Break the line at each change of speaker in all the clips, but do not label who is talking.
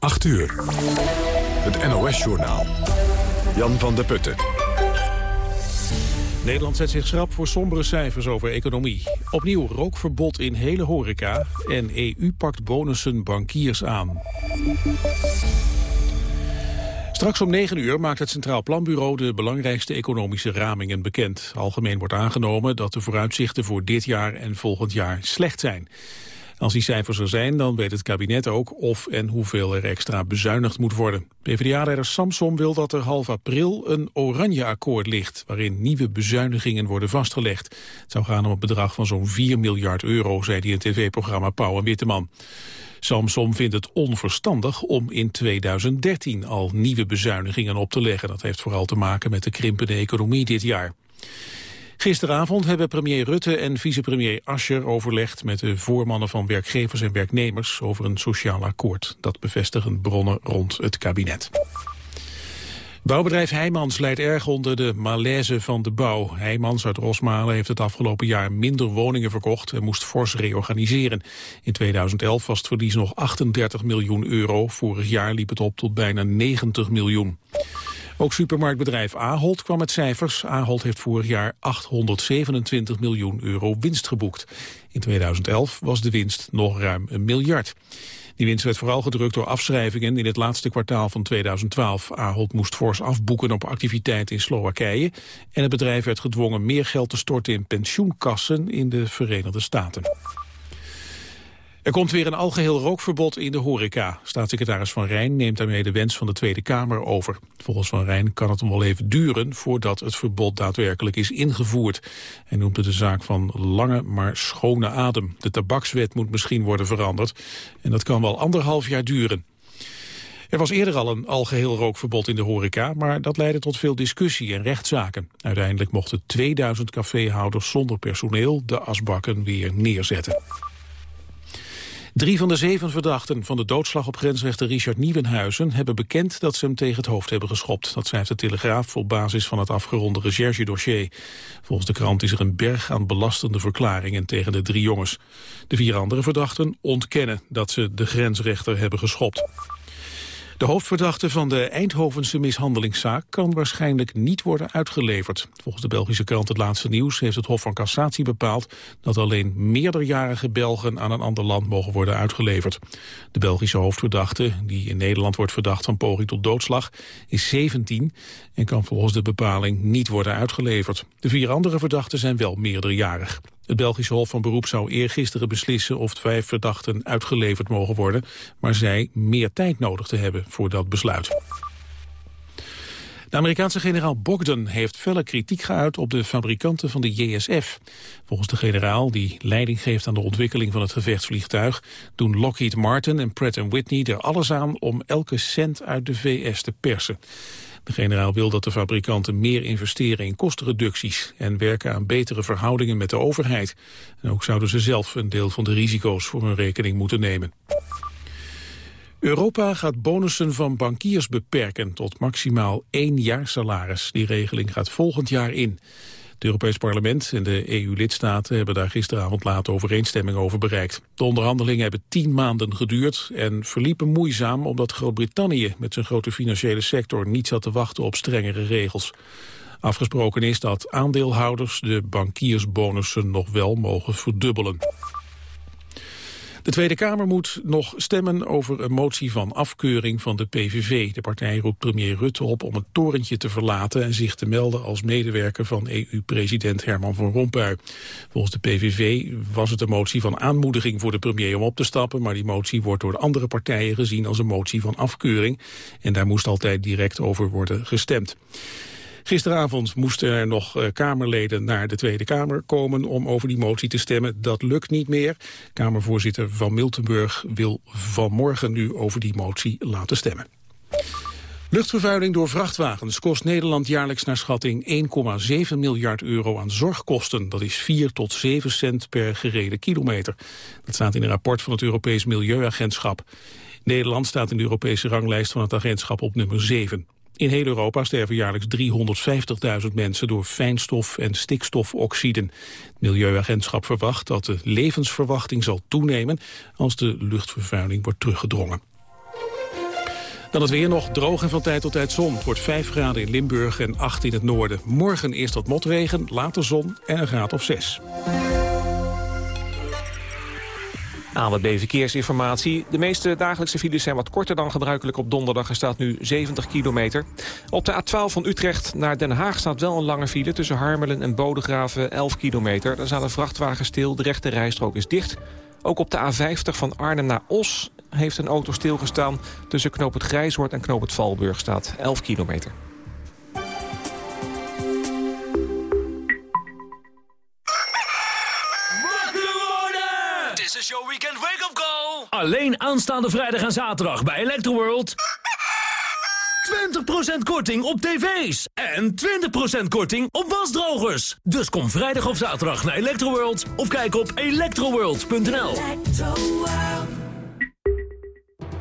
8 uur. Het NOS-journaal. Jan van der Putten.
Nederland zet zich schrap voor sombere cijfers over economie. Opnieuw rookverbod in hele horeca. En EU pakt bonussen bankiers aan. Straks om 9 uur maakt het Centraal Planbureau de belangrijkste economische ramingen bekend. Algemeen wordt aangenomen dat de vooruitzichten voor dit jaar en volgend jaar slecht zijn. Als die cijfers er zijn, dan weet het kabinet ook of en hoeveel er extra bezuinigd moet worden. PvdA-leider Samsom wil dat er half april een oranje akkoord ligt... waarin nieuwe bezuinigingen worden vastgelegd. Het zou gaan om een bedrag van zo'n 4 miljard euro, zei hij in het tv-programma Pauw en Witteman. Samsom vindt het onverstandig om in 2013 al nieuwe bezuinigingen op te leggen. Dat heeft vooral te maken met de krimpende economie dit jaar. Gisteravond hebben premier Rutte en vicepremier Ascher overlegd met de voormannen van werkgevers en werknemers over een sociaal akkoord. Dat bevestigen bronnen rond het kabinet. Bouwbedrijf Heijmans leidt erg onder de malaise van de bouw. Heijmans uit Rosmalen heeft het afgelopen jaar minder woningen verkocht en moest fors reorganiseren. In 2011 was het verlies nog 38 miljoen euro. Vorig jaar liep het op tot bijna 90 miljoen. Ook supermarktbedrijf Ahold kwam met cijfers. Ahold heeft vorig jaar 827 miljoen euro winst geboekt. In 2011 was de winst nog ruim een miljard. Die winst werd vooral gedrukt door afschrijvingen in het laatste kwartaal van 2012. Ahold moest fors afboeken op activiteiten in Slowakije... en het bedrijf werd gedwongen meer geld te storten in pensioenkassen in de Verenigde Staten. Er komt weer een algeheel rookverbod in de horeca. Staatssecretaris Van Rijn neemt daarmee de wens van de Tweede Kamer over. Volgens Van Rijn kan het nog wel even duren voordat het verbod daadwerkelijk is ingevoerd. Hij noemt het de zaak van lange maar schone adem. De tabakswet moet misschien worden veranderd en dat kan wel anderhalf jaar duren. Er was eerder al een algeheel rookverbod in de horeca, maar dat leidde tot veel discussie en rechtszaken. Uiteindelijk mochten 2000 caféhouders zonder personeel de asbakken weer neerzetten. Drie van de zeven verdachten van de doodslag op grensrechter Richard Nieuwenhuizen hebben bekend dat ze hem tegen het hoofd hebben geschopt. Dat schrijft de Telegraaf op basis van het afgeronde recherchedossier. Volgens de krant is er een berg aan belastende verklaringen tegen de drie jongens. De vier andere verdachten ontkennen dat ze de grensrechter hebben geschopt. De hoofdverdachte van de Eindhovense mishandelingszaak kan waarschijnlijk niet worden uitgeleverd. Volgens de Belgische krant Het Laatste Nieuws heeft het Hof van Cassatie bepaald dat alleen meerderjarige Belgen aan een ander land mogen worden uitgeleverd. De Belgische hoofdverdachte, die in Nederland wordt verdacht van poging tot doodslag, is 17 en kan volgens de bepaling niet worden uitgeleverd. De vier andere verdachten zijn wel meerderjarig. Het Belgische Hof van Beroep zou eergisteren beslissen of vijf verdachten uitgeleverd mogen worden, maar zei meer tijd nodig te hebben voor dat besluit. De Amerikaanse generaal Bogdan heeft felle kritiek geuit op de fabrikanten van de JSF. Volgens de generaal, die leiding geeft aan de ontwikkeling van het gevechtsvliegtuig, doen Lockheed Martin en Pratt Whitney er alles aan om elke cent uit de VS te persen. De generaal wil dat de fabrikanten meer investeren in kostenreducties en werken aan betere verhoudingen met de overheid. En ook zouden ze zelf een deel van de risico's voor hun rekening moeten nemen. Europa gaat bonussen van bankiers beperken tot maximaal één jaar salaris. Die regeling gaat volgend jaar in. Het Europees Parlement en de EU-lidstaten hebben daar gisteravond laat overeenstemming over bereikt. De onderhandelingen hebben tien maanden geduurd en verliepen moeizaam omdat Groot-Brittannië met zijn grote financiële sector niet zat te wachten op strengere regels. Afgesproken is dat aandeelhouders de bankiersbonussen nog wel mogen verdubbelen. De Tweede Kamer moet nog stemmen over een motie van afkeuring van de PVV. De partij roept premier Rutte op om het torentje te verlaten... en zich te melden als medewerker van EU-president Herman van Rompuy. Volgens de PVV was het een motie van aanmoediging voor de premier om op te stappen... maar die motie wordt door de andere partijen gezien als een motie van afkeuring. En daar moest altijd direct over worden gestemd. Gisteravond moesten er nog eh, Kamerleden naar de Tweede Kamer komen om over die motie te stemmen. Dat lukt niet meer. Kamervoorzitter Van Miltenburg wil vanmorgen nu over die motie laten stemmen. Luchtvervuiling door vrachtwagens kost Nederland jaarlijks naar schatting 1,7 miljard euro aan zorgkosten. Dat is 4 tot 7 cent per gereden kilometer. Dat staat in een rapport van het Europees Milieuagentschap. Nederland staat in de Europese ranglijst van het agentschap op nummer 7. In heel Europa sterven jaarlijks 350.000 mensen door fijnstof- en stikstofoxiden. Het Milieuagentschap verwacht dat de levensverwachting zal toenemen als de luchtvervuiling wordt teruggedrongen. Dan het weer nog droog en van tijd tot tijd zon. Het wordt 5 graden in Limburg en 8 in het noorden. Morgen eerst wat motregen, later zon en een graad of 6.
ANWB Verkeersinformatie. De meeste dagelijkse files zijn wat korter dan gebruikelijk op donderdag. Er staat nu 70 kilometer. Op de A12 van Utrecht naar Den Haag staat wel een lange file... tussen Harmelen en Bodegraven 11 kilometer. Daar staat een vrachtwagen stil, de rechte rijstrook is dicht. Ook op de A50 van Arnhem naar Os heeft een auto stilgestaan. Tussen Knoop het Grijshoort en Knoop het Valburg staat 11 kilometer.
Alleen aanstaande vrijdag en zaterdag bij Electroworld. 20% korting op tv's. En 20% korting op wasdrogers. Dus kom vrijdag of zaterdag naar Electroworld. Of kijk op electroworld.nl.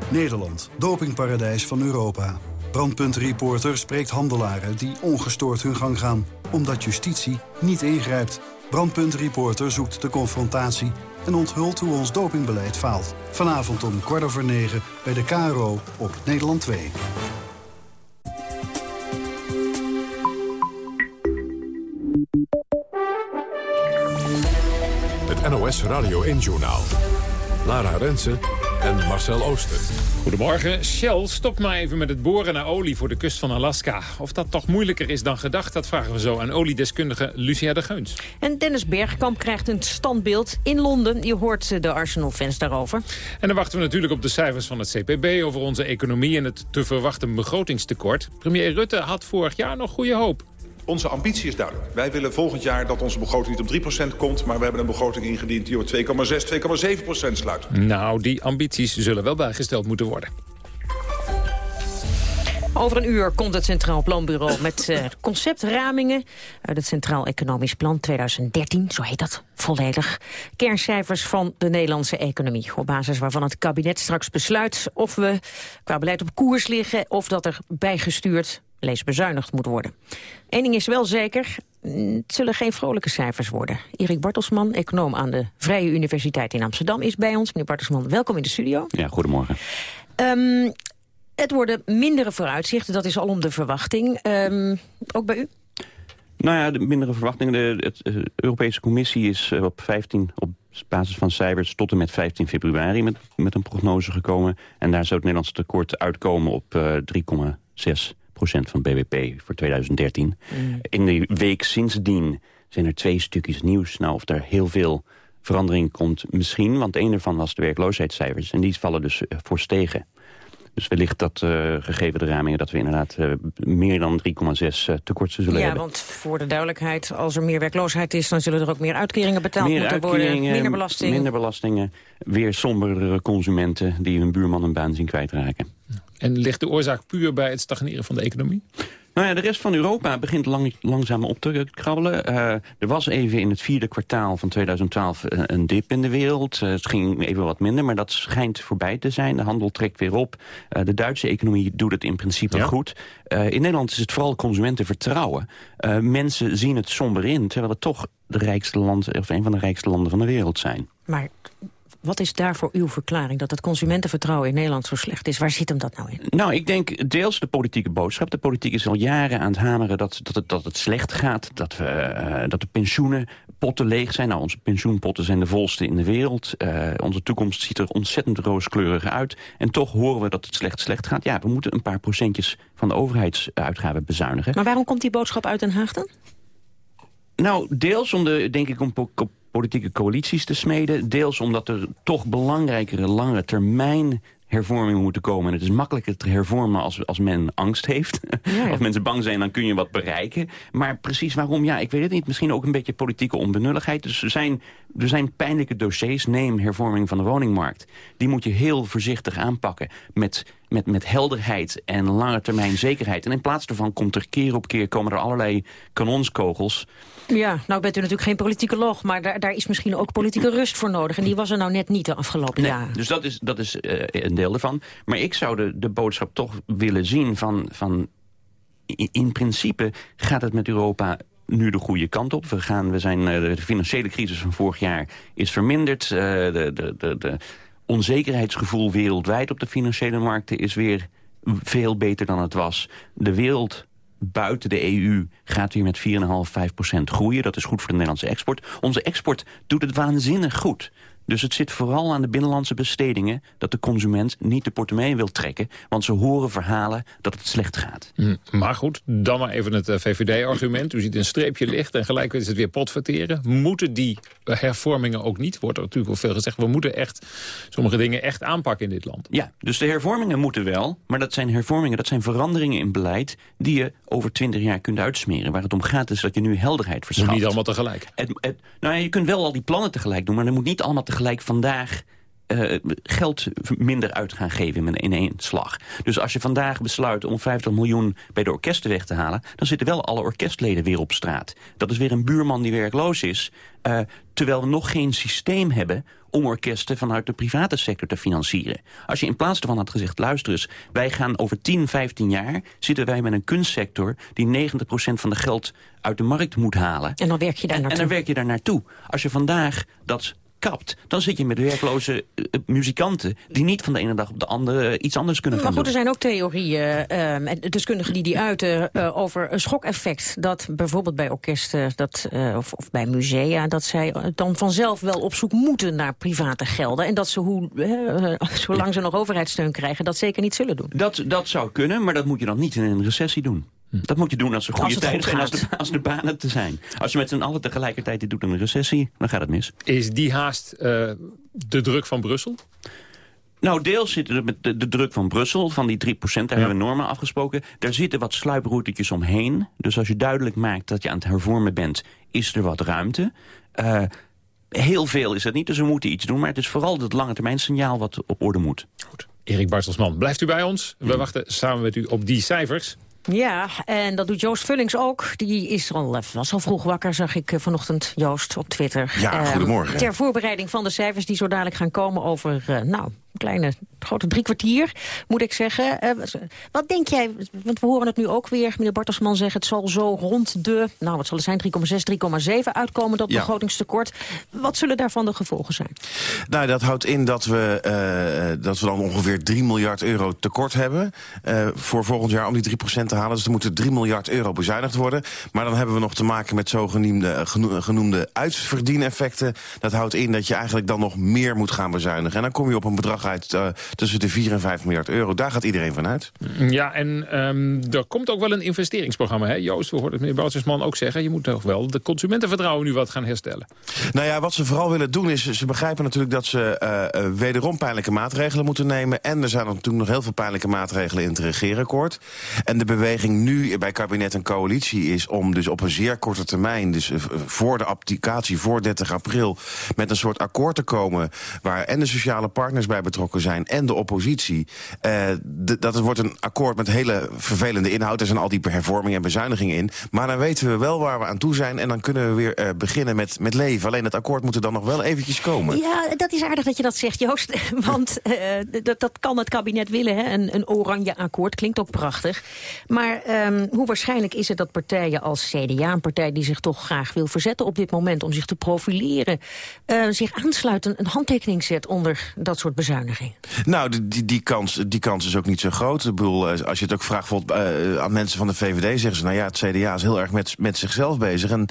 Nederland, dopingparadijs van Europa. Brandpuntreporter spreekt handelaren die ongestoord hun gang gaan. Omdat justitie niet ingrijpt. Brandpuntreporter zoekt de confrontatie en onthult hoe ons dopingbeleid faalt. Vanavond om kwart over negen bij de KRO op Nederland 2.
Het NOS Radio 1-journaal. Lara Rensen en Marcel Ooster.
Goedemorgen. Shell stopt maar even met het boren naar olie voor de kust van Alaska. Of dat toch moeilijker is dan gedacht, dat vragen we zo aan oliedeskundige Lucia de Geuns.
En Dennis Bergkamp krijgt een standbeeld in Londen. Je hoort de Arsenal-fans daarover.
En dan wachten we natuurlijk op de cijfers van het CPB... over onze economie en het te verwachten begrotingstekort. Premier Rutte had vorig jaar nog goede hoop.
Onze ambitie is duidelijk. Wij willen volgend jaar dat onze begroting niet op 3% komt... maar we hebben een begroting ingediend die op 2,6, 2,7% sluit.
Nou, die ambities zullen wel bijgesteld moeten worden.
Over een uur komt het Centraal Planbureau met uh, conceptramingen... uit het Centraal Economisch Plan 2013, zo heet dat volledig. Kerncijfers van de Nederlandse economie. Op basis waarvan het kabinet straks besluit of we qua beleid op koers liggen... of dat er bijgestuurd lees bezuinigd moet worden. Eén ding is wel zeker, het zullen geen vrolijke cijfers worden. Erik Bartelsman, econoom aan de Vrije Universiteit in Amsterdam, is bij ons. Meneer Bartelsman, welkom in de studio.
Ja, goedemorgen.
Um, het worden mindere vooruitzichten, dat is al om de verwachting. Um, ook bij u?
Nou ja, de mindere verwachtingen. De, de Europese Commissie is eh, op 15 op basis van cijfers tot en met 15 februari met, met een prognose gekomen. En daar zou het Nederlandse tekort uitkomen op uh, eh, 3,6 van BBP voor 2013. Mm. In de week sindsdien zijn er twee stukjes nieuws. Nou, of er heel veel verandering komt, misschien. Want een ervan was de werkloosheidscijfers. En die vallen dus voor stegen. Dus wellicht dat, uh, gegeven de ramingen, dat we inderdaad uh, meer dan 3,6 uh, tekort zullen
ja,
hebben.
Ja, want voor de duidelijkheid, als er meer werkloosheid is... dan zullen er ook meer uitkeringen betaald
meer
moeten worden. Minder belasting.
Minder belastingen. Weer sombere consumenten die hun buurman een baan zien kwijtraken.
En ligt de oorzaak puur bij het stagneren van de economie?
Nou ja, de rest van Europa begint lang, langzaam op te krabbelen. Uh, er was even in het vierde kwartaal van 2012 uh, een dip in de wereld. Uh, het ging even wat minder, maar dat schijnt voorbij te zijn. De handel trekt weer op. de Duitse economie doet het in principe ja. goed. in Nederland is het vooral consumentenvertrouwen. mensen zien het somber in, terwijl het toch de rijkste land, of een van de rijkste landen van de wereld zijn.
Maar wat is daarvoor uw verklaring dat het consumentenvertrouwen in Nederland zo slecht is? Waar zit hem dat nou in?
Nou, ik denk deels de politieke boodschap. De politiek is al jaren aan het hameren dat, dat, het, dat het slecht gaat. Dat, we, uh, dat de pensioenenpotten leeg zijn. Nou, onze pensioenpotten zijn de volste in de wereld. Uh, onze toekomst ziet er ontzettend rooskleurig uit. En toch horen we dat het slecht slecht gaat. Ja, we moeten een paar procentjes van de overheidsuitgaven bezuinigen.
Maar waarom komt die boodschap uit Den Haag dan?
Nou, deels om de, denk ik, om politieke coalities te smeden. Deels omdat er toch belangrijkere lange termijn hervormingen moeten komen. En het is makkelijker te hervormen als, als men angst heeft. Ja. Als mensen bang zijn, dan kun je wat bereiken. Maar precies waarom? Ja, ik weet het niet. Misschien ook een beetje politieke onbenulligheid. Dus er zijn, er zijn pijnlijke dossiers. Neem hervorming van de woningmarkt. Die moet je heel voorzichtig aanpakken. Met, met, met helderheid en lange termijn zekerheid. En in plaats daarvan komt er keer op keer... komen er allerlei kanonskogels
ja, nou bent u natuurlijk geen politicoloog, maar daar, daar is misschien ook politieke rust voor nodig. En die was er nou net niet de afgelopen
nee,
jaren.
Dus dat is, dat is uh, een deel ervan. Maar ik zou de, de boodschap toch willen zien van... van in, in principe gaat het met Europa nu de goede kant op. We, gaan, we zijn, uh, de financiële crisis van vorig jaar is verminderd. Uh, de, de, de, de onzekerheidsgevoel wereldwijd op de financiële markten is weer veel beter dan het was. De wereld buiten de EU gaat weer met 4,5, 5 procent groeien. Dat is goed voor de Nederlandse export. Onze export doet het waanzinnig goed. Dus het zit vooral aan de binnenlandse bestedingen... dat de consument niet de portemonnee wil trekken... want ze horen verhalen dat het slecht gaat.
Hm, maar goed, dan maar even het eh, VVD-argument. U ziet een streepje licht en gelijk is het weer potverteren. Moeten die hervormingen ook niet? Wordt er natuurlijk wel veel gezegd. We moeten echt sommige dingen echt aanpakken in dit land.
Ja, dus de hervormingen moeten wel. Maar dat zijn hervormingen, dat zijn veranderingen in beleid... die je over twintig jaar kunt uitsmeren. Waar het om gaat is dat je nu helderheid verschaft.
Moet niet allemaal tegelijk.
Het, het, nou ja, je kunt wel al die plannen tegelijk doen... maar er moet niet allemaal tegelijk gelijk vandaag uh, geld minder uit gaan geven in één slag. Dus als je vandaag besluit om 50 miljoen bij de orkesten weg te halen... dan zitten wel alle orkestleden weer op straat. Dat is weer een buurman die werkloos is. Uh, terwijl we nog geen systeem hebben om orkesten vanuit de private sector te financieren. Als je in plaats daarvan had gezegd, luister eens... wij gaan over 10, 15 jaar zitten wij met een kunstsector... die 90% van de geld uit de markt moet halen.
En dan werk je daar naartoe.
En dan werk je daar naartoe. Als je vandaag dat kapt... dan zit je met werkloze uh, muzikanten... die niet van de ene dag op de andere uh, iets anders kunnen
maar
gaan
goed,
doen.
er zijn ook theorieën, uh, deskundigen die die uiten... over een schokeffect. Dat bijvoorbeeld bij orkesten dat, of, of, bij musea... dat zij dan vanzelf wel op zoek moeten naar private gelden. En dat ze, hoe, zolang ze nog overheidssteun krijgen... dat zeker niet zullen doen.
Dat, dat zou kunnen, maar dat moet je dan niet in een recessie doen. Dat moet je doen als er goede tijden zijn, als de, als de banen te zijn. Als je met z'n allen tegelijkertijd dit doet in een recessie, dan gaat het mis.
Is die haast uh, de druk van Brussel?
Nou, deels zit er met de, de, druk van Brussel, van die 3% daar ja. hebben we normen afgesproken. Daar zitten wat sluiproutetjes omheen. Dus als je duidelijk maakt dat je aan het hervormen bent, is er wat ruimte. Uh, heel veel is het niet, dus we moeten iets doen. Maar het is vooral het lange termijn signaal wat op orde moet.
Goed. Erik Bartelsman, blijft u bij ons? We wachten samen met u op die cijfers.
Ja, en dat doet Joost Vullings ook. Die is al, was al vroeg wakker, zag ik vanochtend Joost op Twitter.
Ja, goedemorgen.
Uh, ter voorbereiding van de cijfers die zo dadelijk gaan komen over... Uh, nou, kleine, grote drie kwartier, moet ik zeggen. Uh, wat denk jij, want we horen het nu ook weer, meneer Bartelsman zegt... het zal zo rond de, nou wat zal het zijn, 3,6, 3,7 uitkomen, dat
ja.
begrotingstekort. Wat zullen daarvan de gevolgen zijn?
Nou, dat houdt in dat we, uh, dat we dan ongeveer 3 miljard euro tekort hebben... Uh, voor volgend jaar om die 3% te halen. Dus er moeten 3 miljard euro bezuinigd worden. Maar dan hebben we nog te maken met zogenoemde genoemde uitverdieneffecten. Dat houdt in dat je eigenlijk dan nog meer moet gaan bezuinigen. En dan kom je op een bedrag uh, tussen de 4 en 5 miljard euro. Daar gaat iedereen van uit.
Ja, en um, er komt ook wel een investeringsprogramma. Hè? Joost, we hoorden het meneer Boutersman ook zeggen. Je moet toch wel de consumentenvertrouwen nu wat gaan herstellen.
Nou ja, wat ze vooral willen doen is... ze begrijpen natuurlijk dat ze uh, uh, wederom pijnlijke maatregelen moeten nemen. En er zijn natuurlijk nog heel veel pijnlijke maatregelen in het regeerakkoord. En de beweging nu bij kabinet en coalitie is om dus op een zeer korte termijn... dus voor de applicatie, voor 30 april... met een soort akkoord te komen waar en de sociale partners bij betrokken zijn... en de oppositie. De, dat het wordt een akkoord met hele vervelende inhoud. Er zijn al die hervormingen en bezuinigingen in. Maar dan weten we wel waar we aan toe zijn... en dan kunnen we weer uh, beginnen met, met leven. Alleen het akkoord moet er dan nog wel eventjes komen.
Ja, dat is aardig dat je dat zegt, Joost. Want uh, dat, kan het kabinet willen, hè? Een, een oranje akkoord. Klinkt ook prachtig. Maar um, hoe waarschijnlijk is het dat partijen als CDA... een partij die zich toch graag wil verzetten op dit moment... om zich te profileren, zich aansluiten... een handtekening zet onder dat soort bezuinigingen?
Nou, die, die, kans, die kans is ook niet zo groot. Ik bedoel, als je het ook vraagt uh, aan mensen van de VVD... zeggen ze, nou ja, het CDA is heel erg met, met zichzelf bezig. En,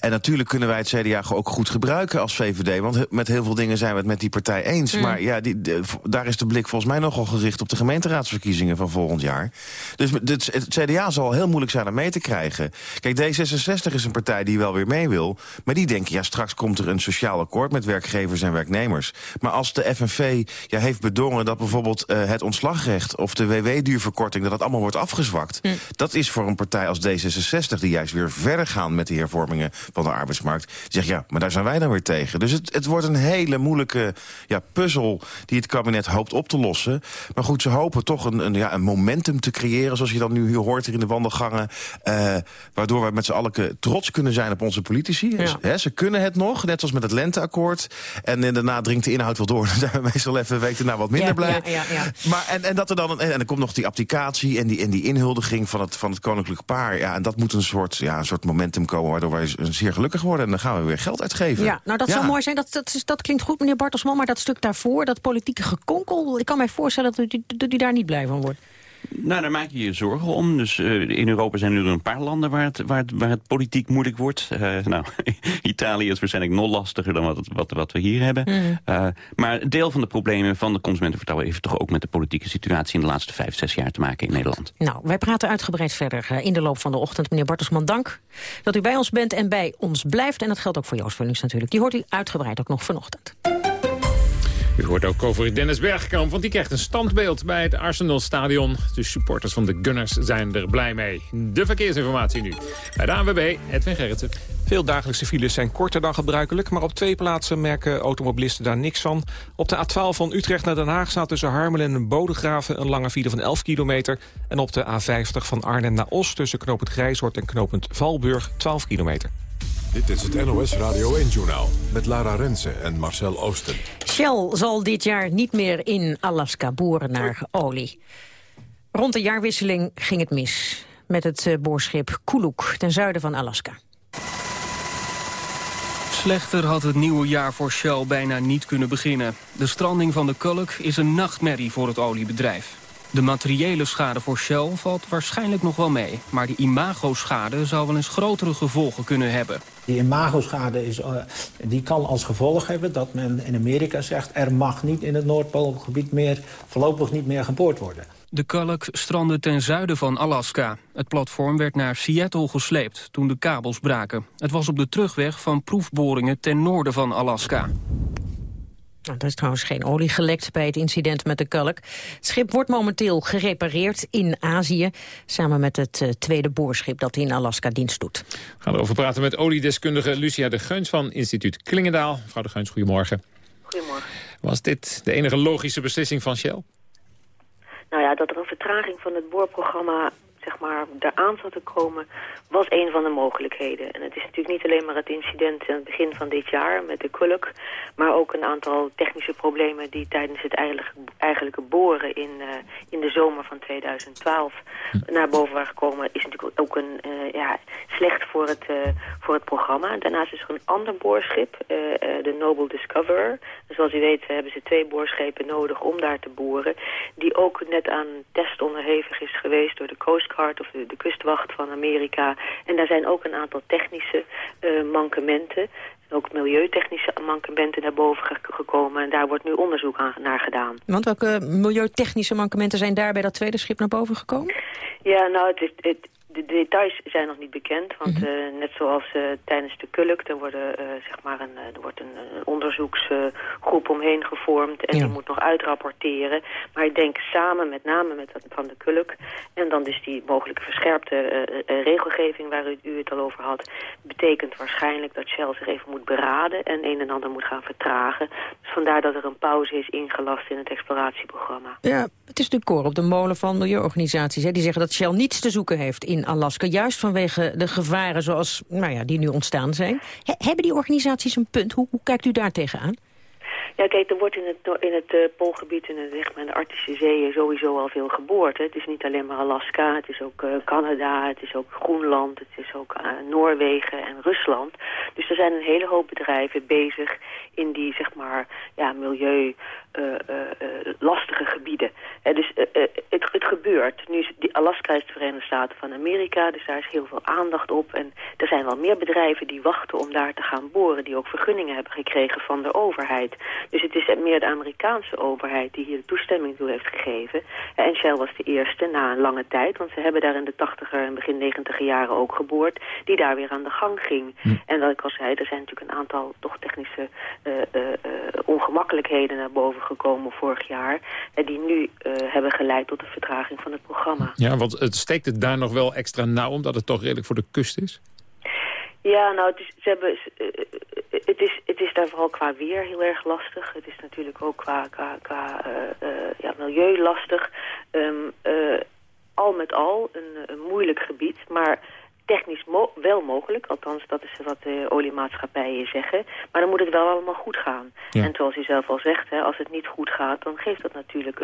en natuurlijk kunnen wij het CDA ook goed gebruiken als VVD... want met heel veel dingen zijn we het met die partij eens. Mm. Maar ja, die, de, daar is de blik volgens mij nogal gericht... op de gemeenteraadsverkiezingen van volgend jaar. Dus het, het CDA zal heel moeilijk zijn om mee te krijgen. Kijk, D66 is een partij die wel weer mee wil... maar die denken, ja, straks komt er een sociaal akkoord... met werkgevers en werknemers. Maar als de FNV ja, heeft bedongen dat bijvoorbeeld uh, het ontslagrecht... of de WW-duurverkorting, dat dat allemaal wordt afgezwakt... Mm. dat is voor een partij als D66 die juist weer verder gaan... met de hervormingen van de arbeidsmarkt... die zegt, ja, maar daar zijn wij dan weer tegen. Dus het, het wordt een hele moeilijke ja, puzzel die het kabinet hoopt op te lossen. Maar goed, ze hopen toch een, een, ja, een momentum te creëren... zoals je dan nu hier hoort hier in de wandelgangen... Uh, waardoor we met z'n allen trots kunnen zijn op onze politici. Ja. He, ze kunnen het nog, net zoals met het lenteakkoord. En daarna dringt de inhoud wel door. Dan zijn we meestal even weten nou wat minder blij.
Ja, ja, ja.
Maar, en, en, dat er dan, en, en er komt nog die applicatie en die, en die inhuldiging van het, van het koninklijk paar. Ja, en dat moet een soort, ja, een soort momentum komen... waardoor wij zeer gelukkig worden. En dan gaan we weer geld uitgeven.
Ja, nou dat zou mooi zijn. Dat, dat, dat klinkt goed, meneer Bartelsman. Maar dat stuk daarvoor, dat politieke gekonkel... ik kan mij voorstellen dat u, dat u daar niet blij van wordt.
Nou, daar maak je je zorgen om. Dus uh, in Europa zijn er een paar landen waar het, waar het, waar het politiek moeilijk wordt. Uh, nou, Italië is waarschijnlijk nog lastiger dan wat, wat, wat we hier hebben. Mm. Uh, maar een deel van de problemen van de consumentenvertrouwen... heeft toch ook met de politieke situatie in de laatste vijf, zes jaar te maken in Nederland.
Nou, wij praten uitgebreid verder in de loop van de ochtend. Meneer Bartelsman, dank dat u bij ons bent en bij ons blijft. En dat geldt ook voor Joost Vullings natuurlijk. Die hoort u uitgebreid ook nog vanochtend.
U hoort ook over Dennis Bergkamp, want die krijgt een standbeeld bij het Arsenal-stadion. De supporters van de Gunners zijn er blij mee. De verkeersinformatie nu. Bij de ANWB, Edwin Gerritsen.
Veel dagelijkse files zijn korter dan gebruikelijk... maar op twee plaatsen merken automobilisten daar niks van. Op de A12 van Utrecht naar Den Haag staat tussen Harmelen en Bodegraven... een lange file van 11 kilometer. En op de A50 van Arnhem naar Os tussen knooppunt Grijshoort en knooppunt Valburg 12 kilometer.
Dit is het NOS Radio 1-journaal met Lara Rensen en Marcel Oosten.
Shell zal dit jaar niet meer in Alaska boren naar olie. Rond de jaarwisseling ging het mis met het eh, boorschip Kuluk ten zuiden van Alaska.
Slechter had het nieuwe jaar voor Shell bijna niet kunnen beginnen. De stranding van de Kuluk is een nachtmerrie voor het oliebedrijf. De materiële schade voor Shell valt waarschijnlijk nog wel mee. Maar de imago-schade zou wel eens grotere gevolgen kunnen hebben.
Die imagoschade is, uh, die kan als gevolg hebben dat men in Amerika zegt... er mag niet in het Noordpoolgebied meer, voorlopig niet meer geboord worden.
De Kulk strandde ten zuiden van Alaska. Het platform werd naar Seattle gesleept toen de kabels braken. Het was op de terugweg van proefboringen ten noorden van Alaska.
Nou, er is trouwens geen olie gelekt bij het incident met de Kalk. Het schip wordt momenteel gerepareerd in Azië... samen met het uh, tweede boorschip dat in Alaska dienst doet.
We gaan erover praten met oliedeskundige Lucia de Geuns van instituut Klingendaal. Mevrouw de Geuns, goedemorgen.
Goedemorgen.
Was dit de enige logische beslissing van Shell?
Nou ja, dat er een vertraging van het boorprogramma zeg maar, eraan zat te komen, was een van de mogelijkheden. En het is natuurlijk niet alleen maar het incident aan het begin van dit jaar met de kulk, maar ook een aantal technische problemen die tijdens het eigenlijke, boren in, uh, in de zomer van 2012 naar boven waren gekomen, is natuurlijk ook een, uh, ja, slecht voor het, uh, voor het programma. Daarnaast is er een ander boorschip, de Noble Discoverer. Zoals u weet hebben ze twee boorschepen nodig om daar te boren, die ook net aan test onderhevig is geweest door de Coast Guard of de, de kustwacht van Amerika. En daar zijn ook een aantal technische uh, mankementen ook milieutechnische mankementen naar boven gekomen. En daar wordt nu onderzoek aan, naar gedaan.
Want welke milieutechnische mankementen zijn daar bij dat tweede schip naar boven gekomen?
Ja, nou, het, het, de details zijn nog niet bekend, want mhm. eh, net zoals uh, tijdens de kulk, er, worden, uh, zeg maar een, er wordt een, een onderzoeksgroep omheen gevormd en die moet nog uitrapporteren. Maar ik denk samen, met name met dat van de kulk, en dan dus die mogelijke verscherpte regelgeving waar u, u, het al over had, betekent waarschijnlijk dat Shell zich even moet beraden en een en ander moet gaan vertragen. Dus vandaar dat er een pauze is ingelast in het exploratieprogramma.
Ja, het is natuurlijk koor op de molen van milieuorganisaties. Hè, die zeggen dat Shell niets te zoeken heeft in Alaska. Juist vanwege de gevaren zoals, nou ja, die nu ontstaan zijn. hebben die organisaties een punt? Hoe, hoe kijkt u daar tegenaan?
Ja, kijk, er wordt in het, in het uh, Poolgebied en zeg maar, de Arctische Zeeën sowieso al veel geboord. Hè. Het is niet alleen maar Alaska, het is ook uh, Canada, het is ook Groenland, het is ook Noorwegen en Rusland. Dus er zijn een hele hoop bedrijven bezig in die, zeg maar, ja, milieu lastige gebieden. dus het, het gebeurt. Nu is die Alaska is de Verenigde Staten van Amerika, dus daar is heel veel aandacht op. En er zijn wel meer bedrijven die wachten om daar te gaan boren, die ook vergunningen hebben gekregen van de overheid. Dus het is meer de Amerikaanse overheid die hier de toestemming toe heeft gegeven. En Shell was de eerste na een lange tijd, want ze hebben daar in de tachtiger en begin negentiger jaren ook geboord, die daar weer aan de gang ging. Hm. En wat ik al zei, er zijn natuurlijk een aantal toch technische uh, uh, ongemakkelijkheden naar boven gekomen vorig jaar, die nu hebben geleid tot de vertraging van het programma.
Ja, want het steekt het daar nog wel extra nauw, omdat het toch redelijk voor de kust is?
Ja, nou, het is, ze hebben, het, is, het is daar vooral qua weer heel erg lastig. Het is natuurlijk ook qua, qua, qua uh, uh, ja, milieu lastig. Um, uh, al met al een, een moeilijk gebied, maar technisch mo wel mogelijk. Althans, dat is wat de oliemaatschappijen zeggen. Maar dan moet het wel allemaal goed gaan. En zoals u zelf al zegt, hè, als het niet goed gaat... dan geeft dat natuurlijk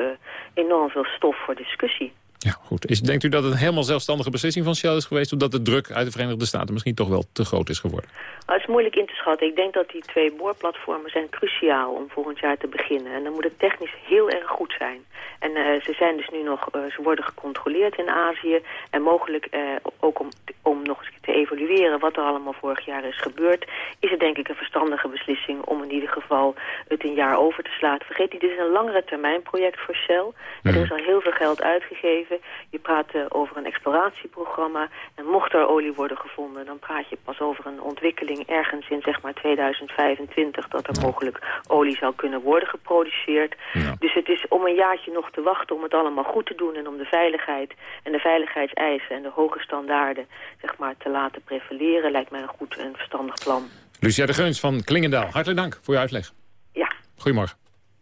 enorm veel stof voor discussie.
Ja, goed. Is, denkt u dat het een helemaal zelfstandige beslissing van Shell is geweest... omdat de druk uit de Verenigde Staten misschien toch wel te groot is geworden?
Nou, het is moeilijk in te schatten. Ik denk dat die twee boorplatformen zijn cruciaal om volgend jaar te beginnen. En dan moet het technisch heel erg goed zijn. En uh, ze zijn dus nu nog, uh, ze worden gecontroleerd in Azië. En mogelijk uh, ook om, om nog eens te evalueren wat er allemaal vorig jaar is gebeurd. Is het denk ik een verstandige beslissing om in ieder geval het een jaar over te slaan. Vergeet niet, dit is een langere termijn project voor Shell. Er is al heel veel geld uitgegeven. Je praat over een exploratieprogramma. En mocht er olie worden gevonden, dan praat je pas over een ontwikkeling ergens in zeg maar 2025 dat er mogelijk olie zou kunnen worden geproduceerd. Ja. Dus het is om een jaartje nog te wachten om het allemaal goed te doen en om de veiligheid en de veiligheidseisen en de hoge standaarden zeg maar te laten prevaleren lijkt mij een goed en verstandig plan.
Lucia de Geuns van Klingendaal, hartelijk dank voor je uitleg.
Ja.
Goedemorgen.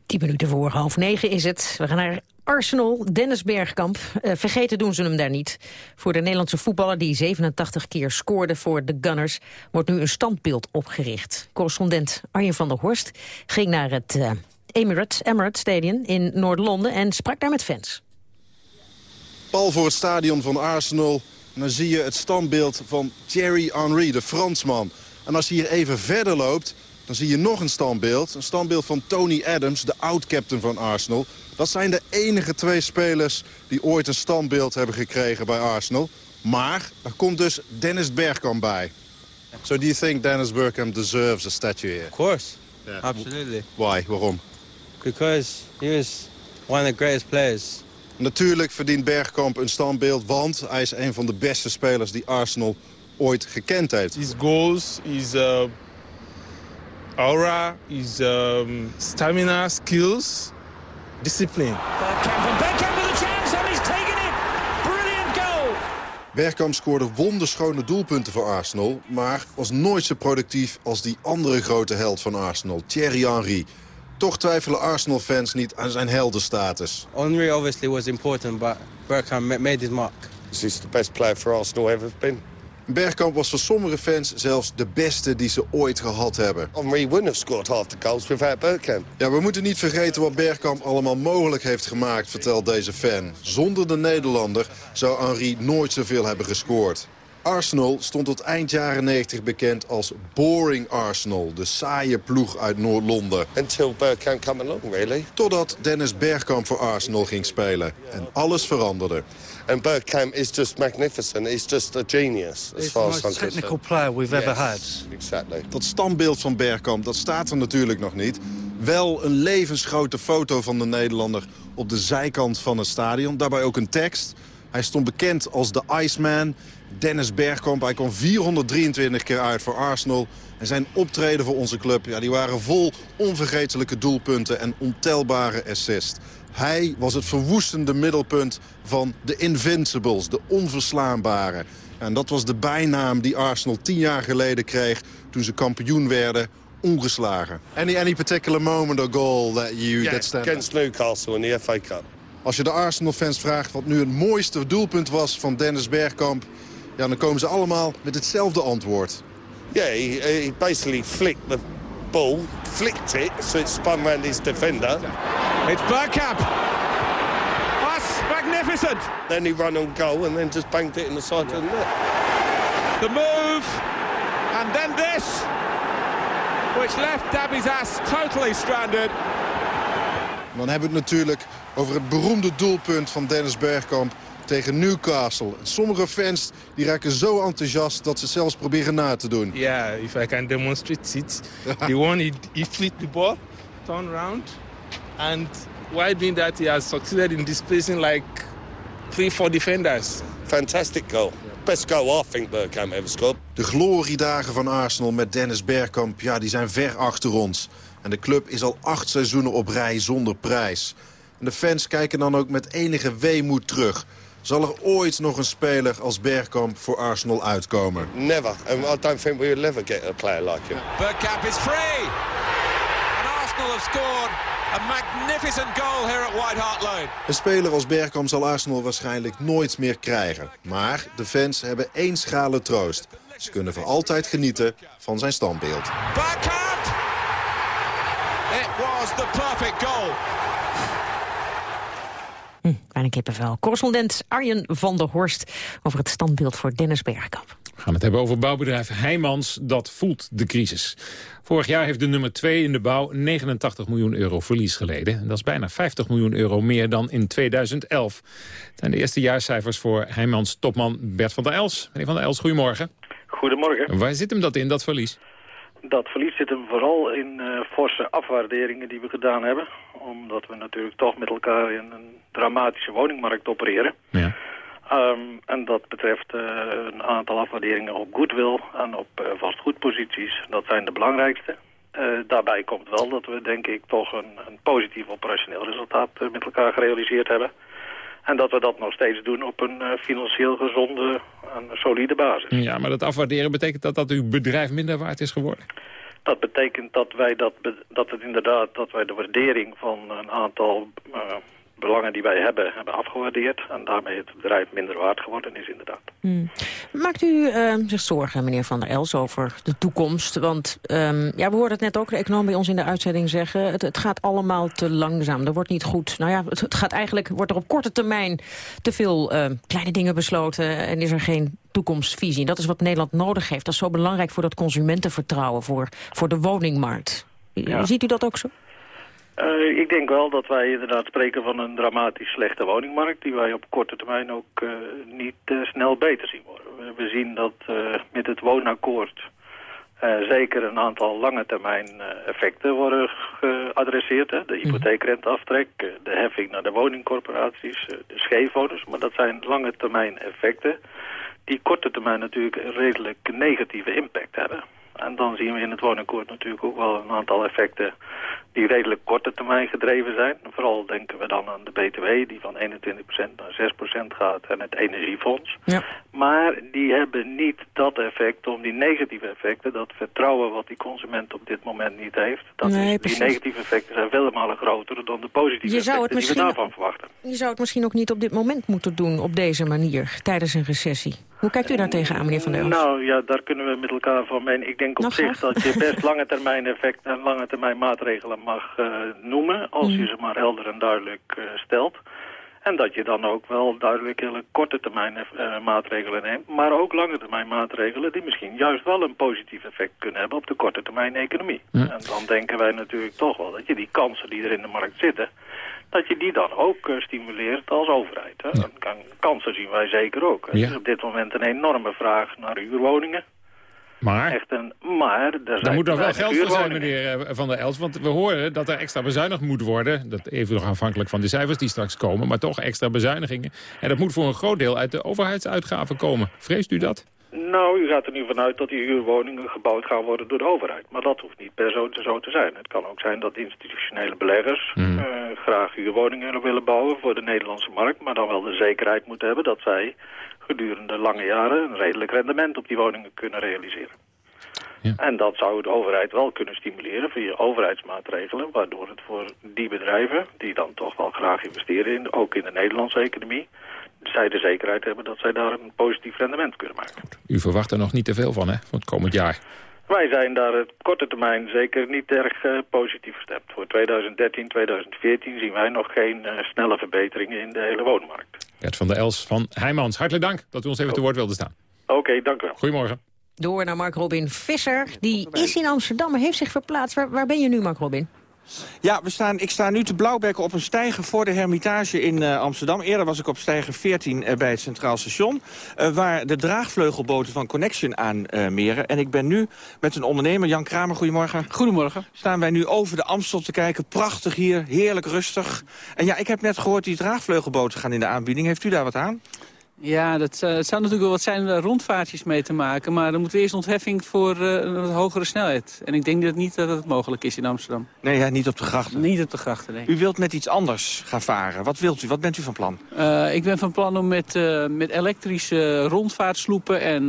Tien minuten voor half negen is het. We gaan naar Arsenal, Dennis Bergkamp. Uh, vergeten doen ze hem daar niet. Voor de Nederlandse voetballer die 87 keer scoorde voor de Gunners... wordt nu een standbeeld opgericht. Correspondent Arjen van der Horst ging naar het uh, Emirates, Emirates Stadium in Noord-Londen... en sprak daar met fans.
Pal voor het stadion van Arsenal. En dan zie je het standbeeld van Thierry Henry, de Fransman. En als je hier even verder loopt, dan zie je nog een standbeeld. Een standbeeld van Tony Adams, de oud-captain van Arsenal. Dat zijn de enige twee spelers die ooit een standbeeld hebben gekregen bij Arsenal. Maar er komt dus Dennis Bergkamp bij. So do you think Dennis Bergkamp deserves a statue here?
Of course. Yeah. Absolutely.
Why? Waarom?
Because he was one of the greatest players.
Natuurlijk verdient Bergkamp een standbeeld, want hij is een van de beste spelers die Arsenal ooit gekend heeft.
His goals, his uh, aura, his um, stamina, skills, discipline.
Bergkamp and Bergkamp with a chance and he's taken it. Brilliant goal.
Bergkamp scoorde wonderschone doelpunten voor Arsenal... maar was nooit zo productief als die andere grote held van Arsenal, Thierry Henry. Toch twijfelen Arsenal-fans niet aan zijn heldenstatus.
Henry obviously was important, but Bergkamp made his mark.
He's the best player for Arsenal ever been.
Bergkamp was voor sommige fans zelfs de beste die ze ooit gehad hebben.
Henry wouldn't have scored half the goals without Bergkamp.
Ja, we moeten niet vergeten wat Bergkamp allemaal mogelijk heeft gemaakt, vertelt deze fan. Zonder de Nederlander zou Henry nooit zoveel hebben gescoord. Arsenal stond tot eind jaren 90 bekend als Boring Arsenal. De saaie ploeg uit Noord-Londen.
Until Bergkamp came along, really.
Totdat Dennis Bergkamp voor Arsenal ging spelen. En alles veranderde.
And Bergkamp is just magnificent. He's just a genius, as
He's
far as I'm
technical player we've ever had.
Exactly.
Dat standbeeld van Bergkamp, dat staat er natuurlijk nog niet. Wel een levensgrote foto van de Nederlander op de zijkant van het stadion. Daarbij ook een tekst. Hij stond bekend als de Iceman. Dennis Bergkamp, hij kwam 423 keer uit voor Arsenal. En zijn optreden voor onze club, ja, die waren vol onvergetelijke doelpunten en ontelbare assists. Hij was het verwoestende middelpunt van de Invincibles, de onverslaanbare. En dat was de bijnaam die Arsenal tien jaar geleden kreeg toen ze kampioen werden, ongeslagen. Any, any particular moment or goal that you
Yeah,
that stand
against Newcastle in the FA Cup.
Als je de Arsenal-fans vraagt wat nu het mooiste doelpunt was van Dennis Bergkamp... Ja, dan komen ze allemaal met hetzelfde antwoord.
Yeah, he, he basically flicked the ball, flicked it, so it spun round his defender.
It's Bergkamp. That's magnificent.
Then he ran on goal and then just banged it in the side of the net.
The move, and then this, which left Dabby's ass totally stranded.
Dan hebben we het natuurlijk over het beroemde doelpunt van Dennis Bergkamp tegen Newcastle. Sommige fans die raken zo enthousiast dat ze het zelfs proberen na te doen.
Yeah, if I can demonstrate it. the one, he, he flicked the ball, turned around, and while doing that, he has succeeded in displacing like three, four defenders.
Fantastic goal. Best goal I think Bergkamp ever scored.
De gloriedagen van Arsenal met Dennis Bergkamp, ja, die zijn ver achter ons. En de club is al acht seizoenen op rij zonder prijs. En de fans kijken dan ook met enige weemoed terug. Zal er ooit nog een speler als Bergkamp voor Arsenal uitkomen?
Never. And I don't think we will ever get a player like him.
Bergkamp is free. And Arsenal have scored a magnificent goal here at White Hart Lane.
Een speler als Bergkamp zal Arsenal waarschijnlijk nooit meer krijgen. Maar de fans hebben één schrale troost. Ze kunnen voor altijd genieten van zijn standbeeld.
Bergkamp! It was the perfect goal.
Hm, bijna kippenvel. Correspondent Arjen van der Horst over het standbeeld voor Dennis Bergkamp.
We gaan het hebben over bouwbedrijf Heijmans. Dat voelt de crisis. Vorig jaar heeft de nummer 2 in de bouw 89 miljoen euro verlies geleden. En dat is bijna 50 miljoen euro meer dan in 2011. Het zijn de eerste jaarcijfers voor Heijmans topman Bert van der Els. Meneer van der Els, goedemorgen.
Goedemorgen.
Waar zit hem dat in, dat verlies?
Dat verlies zit hem vooral in uh, forse afwaarderingen die we gedaan hebben. Omdat we natuurlijk toch met elkaar in een dramatische woningmarkt opereren.
Ja.
Um, en dat betreft uh, een aantal afwaarderingen op goodwill en op uh, vastgoedposities. Dat zijn de belangrijkste. Daarbij komt wel dat we denk ik toch een, een positief operationeel resultaat met elkaar gerealiseerd hebben. En dat we dat nog steeds doen op een financieel gezonde en solide basis.
Ja, maar dat afwaarderen betekent dat dat uw bedrijf minder waard is geworden?
Dat betekent dat wij dat, dat het inderdaad, dat wij de waardering van een aantal belangen die wij hebben, hebben afgewaardeerd. En daarmee het bedrijf minder waard geworden is inderdaad.
Hmm. Maakt u uh, zich zorgen, meneer Van der Els, over de toekomst? Want um, ja, we hoorden het net ook, de econoom bij ons in de uitzending zeggen... Het, het gaat allemaal te langzaam, er wordt niet goed. Nou ja, het, het gaat eigenlijk, wordt er op korte termijn te veel uh, kleine dingen besloten... en is er geen toekomstvisie. Dat is wat Nederland nodig heeft. Dat is zo belangrijk voor dat consumentenvertrouwen, voor, voor de woningmarkt. Ja. Ziet u dat ook zo?
Uh, ik denk wel dat wij inderdaad spreken van een dramatisch slechte woningmarkt... die wij op korte termijn ook uh, niet uh, snel beter zien worden. We, zien dat met het woonakkoord zeker een aantal lange termijn effecten worden geadresseerd. Hè? De hypotheekrenteaftrek, de heffing naar de woningcorporaties, de scheefwoners. Maar dat zijn lange termijn effecten die korte termijn natuurlijk een redelijk negatieve impact hebben. En dan zien we in het woonakkoord natuurlijk ook wel een aantal effecten die redelijk korte termijn gedreven zijn. Vooral denken we dan aan de BTW die van 21% naar 6% gaat en het energiefonds.
Ja.
Maar die hebben niet dat effect om die negatieve effecten, dat vertrouwen wat die consument op dit moment niet heeft. Dat
nee,
is, die negatieve effecten zijn vele malen groter dan de positieve
je zou
effecten
het
die we daarvan verwachten.
Je zou het misschien ook niet op dit moment moeten doen op deze manier, tijdens een recessie. Hoe kijkt u daar tegenaan, meneer Van der Els?
Nou ja, daar kunnen we met elkaar van meen. Ik denk op
Nog
zich
graag?
dat je best lange termijn effecten en lange termijn maatregelen mag uh, noemen. Als
Mm.
je ze maar helder en duidelijk uh, stelt. En dat je dan ook wel duidelijk hele korte termijn uh, maatregelen neemt. Maar ook lange termijn maatregelen die misschien juist wel een positief effect kunnen hebben op de korte termijn economie. En dan denken wij natuurlijk toch wel dat je die kansen die er in de markt zitten dat je die dan ook uh, stimuleert als overheid. Hè? Ja. Kansen zien wij zeker ook. Er
Ja.
is op dit moment een enorme vraag naar huurwoningen.
Maar
Echt een, maar er
daar
zijn
moet nog wel geld voor zijn, meneer eh, Van der Els. Want we horen dat er extra bezuinigd moet worden. Dat even nog afhankelijk van de cijfers die straks komen. Maar toch extra bezuinigingen. En dat moet voor een groot deel uit de overheidsuitgaven komen. Vreest u dat?
Nou, u gaat er nu vanuit dat die huurwoningen gebouwd gaan worden door de overheid. Maar dat hoeft niet per zo, zo te zijn. Het kan ook zijn dat institutionele beleggers
Mhm.
eh, graag huurwoningen willen bouwen voor de Nederlandse markt. Maar dan wel de zekerheid moeten hebben dat zij gedurende lange jaren een redelijk rendement op die woningen kunnen realiseren.
Ja.
En dat zou de overheid wel kunnen stimuleren via overheidsmaatregelen, waardoor het voor die bedrijven, die dan toch wel graag investeren, in, ook in de Nederlandse economie, zij de zekerheid hebben dat zij daar een positief rendement kunnen maken.
U verwacht er nog niet te veel van, hè, voor het komend jaar.
Wij zijn daar op korte termijn zeker niet erg uh, positief gestemd. Voor 2013, 2014 zien wij nog geen uh, snelle verbeteringen in de hele woonmarkt.
Bert van der Els van Heijmans, hartelijk dank dat u ons even te woord wilde staan.
Oké, okay, dank u wel.
Goedemorgen.
Door naar Mark Robin Visser. Die is in Amsterdam, maar heeft zich verplaatst. Waar, waar ben je nu, Mark Robin?
Ja, we staan, ik sta nu te blauwbekken op een steiger voor de Hermitage in uh, Amsterdam. Eerder was ik op steiger 14 uh, bij het Centraal Station... Uh, waar de draagvleugelboten van Connection aan meren. En ik ben nu met een ondernemer, Jan Kramer. Goedemorgen.
Goedemorgen.
Staan wij nu over de Amstel te kijken. Prachtig hier, heerlijk rustig. En ja, ik heb net gehoord, die draagvleugelboten gaan in de aanbieding. Heeft u daar wat aan?
Ja, dat, uh, het zou natuurlijk wel wat zijn om rondvaartjes mee te maken. Maar dan moet eerst ontheffing voor uh, een wat hogere snelheid. En ik denk dat niet dat het mogelijk is in Amsterdam.
Nee, ja, niet op de grachten?
Niet op de grachten, nee.
U wilt met iets anders gaan varen. Wat wilt u? Wat bent u van plan?
Uh, ik ben van plan om met, met elektrische rondvaartsloepen... en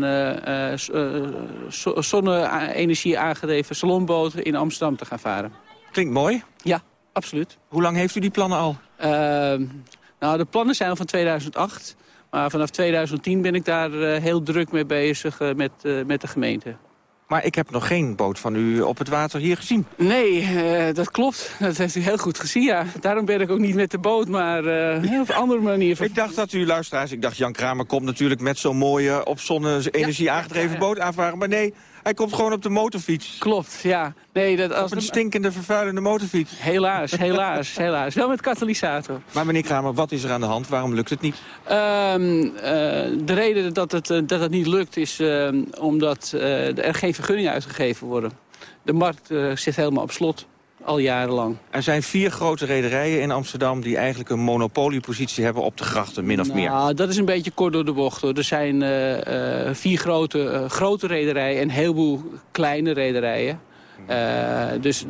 zonne-energie aangedreven salonboten in Amsterdam te gaan varen.
Klinkt mooi.
Ja, absoluut.
Hoe lang heeft u die plannen al?
nou, de plannen zijn al van 2008... Maar vanaf 2010 ben ik daar uh, heel druk mee bezig uh, met, uh, met de gemeente.
Maar ik heb nog geen boot van u op het water hier gezien.
Nee, eh, dat klopt. Dat heeft u heel goed gezien, ja. Daarom ben ik ook niet met de boot, maar uh, op een andere manier.
Ik dacht dat u, luisteraars, ik dacht Jan Kramer komt natuurlijk met zo'n mooie op zonne-energie aangedreven boot aanvaren. Maar nee, hij komt gewoon op de motorfiets.
Klopt, ja. Nee, dat als
op een stinkende, vervuilende motorfiets.
Helaas, helaas, helaas. Wel met katalysator.
Maar meneer Kramer, wat is er aan de hand? Waarom lukt het niet?
Um, uh, de reden dat het, uh, dat het niet lukt is uh, omdat er geen vergunningen uitgegeven worden. De markt zit helemaal op slot al jarenlang.
Er zijn vier grote rederijen in Amsterdam... die eigenlijk een monopoliepositie hebben op de grachten, min of
nou,
meer.
dat is een beetje kort door de bocht. Hoor. Er zijn uh, uh, vier grote, uh, grote rederijen en een heleboel kleine rederijen. dus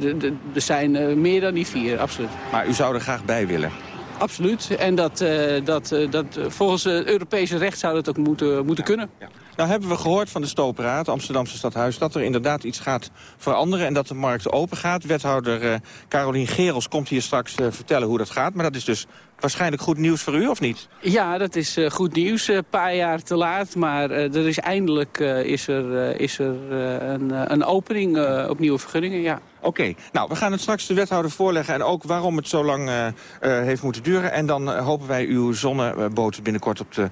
er zijn meer dan die vier, absoluut.
Maar u zou er graag bij willen?
Absoluut. En dat, dat, dat, volgens het Europese recht zou dat ook moeten, moeten kunnen.
Ja. Nou hebben we gehoord van de Stoperaad, het Amsterdamse stadhuis... dat er inderdaad iets gaat veranderen en dat de markt open gaat. Wethouder uh, Carolien Gerels komt hier straks uh, vertellen hoe dat gaat. Maar dat is dus waarschijnlijk goed nieuws voor u, of niet?
Ja, dat is uh, goed nieuws. Een paar jaar te laat, maar er is eindelijk is er, is er een, een opening op nieuwe vergunningen, ja.
Oké, okay. nou, we gaan het straks de wethouder voorleggen... en ook waarom het zo lang heeft moeten duren. En dan hopen wij uw zonneboot binnenkort op de.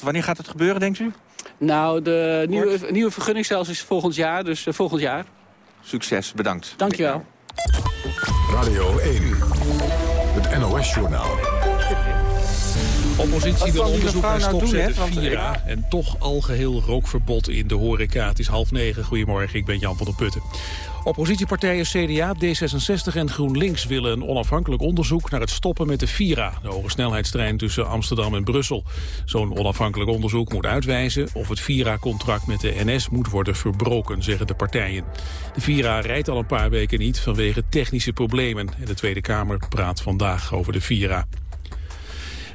Wanneer gaat het gebeuren, denkt u?
Nou, de nieuwe, nieuwe vergunningsstelsel is volgend jaar, dus volgend jaar.
Succes, bedankt.
Dankjewel.
Radio 1, het NOS-journaal.
Oppositie wil onderzoek naar stopzetten nou Vira en toch algeheel rookverbod in de horeca. Het is half negen. Goedemorgen, ik ben Jan van der Putten. Oppositiepartijen CDA, D66 en GroenLinks willen een onafhankelijk onderzoek naar het stoppen met de Vira, de hoge snelheidstrein tussen Amsterdam en Brussel. Zo'n onafhankelijk onderzoek moet uitwijzen of het Vira-contract met de NS moet worden verbroken, zeggen de partijen. De Vira rijdt al een paar weken niet vanwege technische problemen en de Tweede Kamer praat vandaag over de Vira.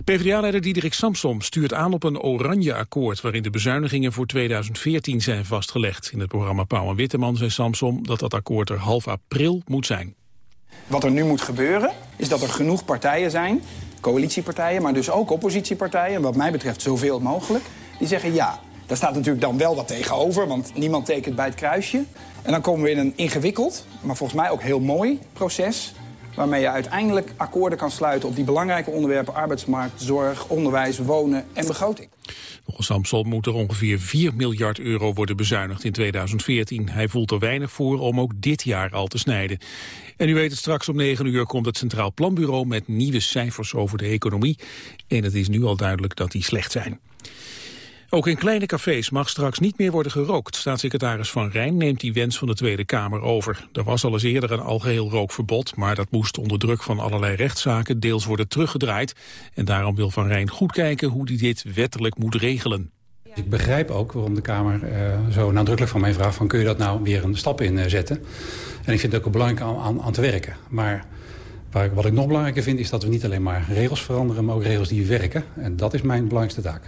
PvdA-leider Diederik Samsom stuurt aan op een oranje akkoord... waarin de bezuinigingen voor 2014 zijn vastgelegd. In het programma Pauw en Witteman zei Samsom dat dat akkoord er half april moet zijn.
Wat er nu moet gebeuren, is dat er genoeg partijen zijn... coalitiepartijen, maar dus ook oppositiepartijen... wat mij betreft zoveel mogelijk, die zeggen ja... Daar staat natuurlijk dan wel wat tegenover, want niemand tekent bij het kruisje. En dan komen we in een ingewikkeld, maar volgens mij ook heel mooi proces waarmee je uiteindelijk akkoorden kan sluiten op die belangrijke onderwerpen arbeidsmarkt, zorg, onderwijs, wonen en begroting.
Volgens Samson moet er ongeveer 4 miljard euro worden bezuinigd in 2014. Hij voelt er weinig voor om ook dit jaar al te snijden. En u weet het, straks om 9 uur komt het Centraal Planbureau met nieuwe cijfers over de economie. En het is nu al duidelijk dat die slecht zijn. Ook in kleine cafés mag straks niet meer worden gerookt. Staatssecretaris Van Rijn neemt die wens van de Tweede Kamer over. Er was al eens eerder een algeheel rookverbod, maar dat moest onder druk van allerlei rechtszaken deels worden teruggedraaid. En daarom wil Van Rijn goed kijken hoe hij dit wettelijk moet regelen.
Ik begrijp ook waarom de Kamer uh, zo nadrukkelijk van mij vraagt... van kun je dat nou weer een stap in uh, zetten. En ik vind het ook belangrijk aan, aan, aan te werken. Maar waar, wat ik nog belangrijker vind is dat we niet alleen maar regels veranderen... maar ook regels die werken. En dat is mijn belangrijkste taak.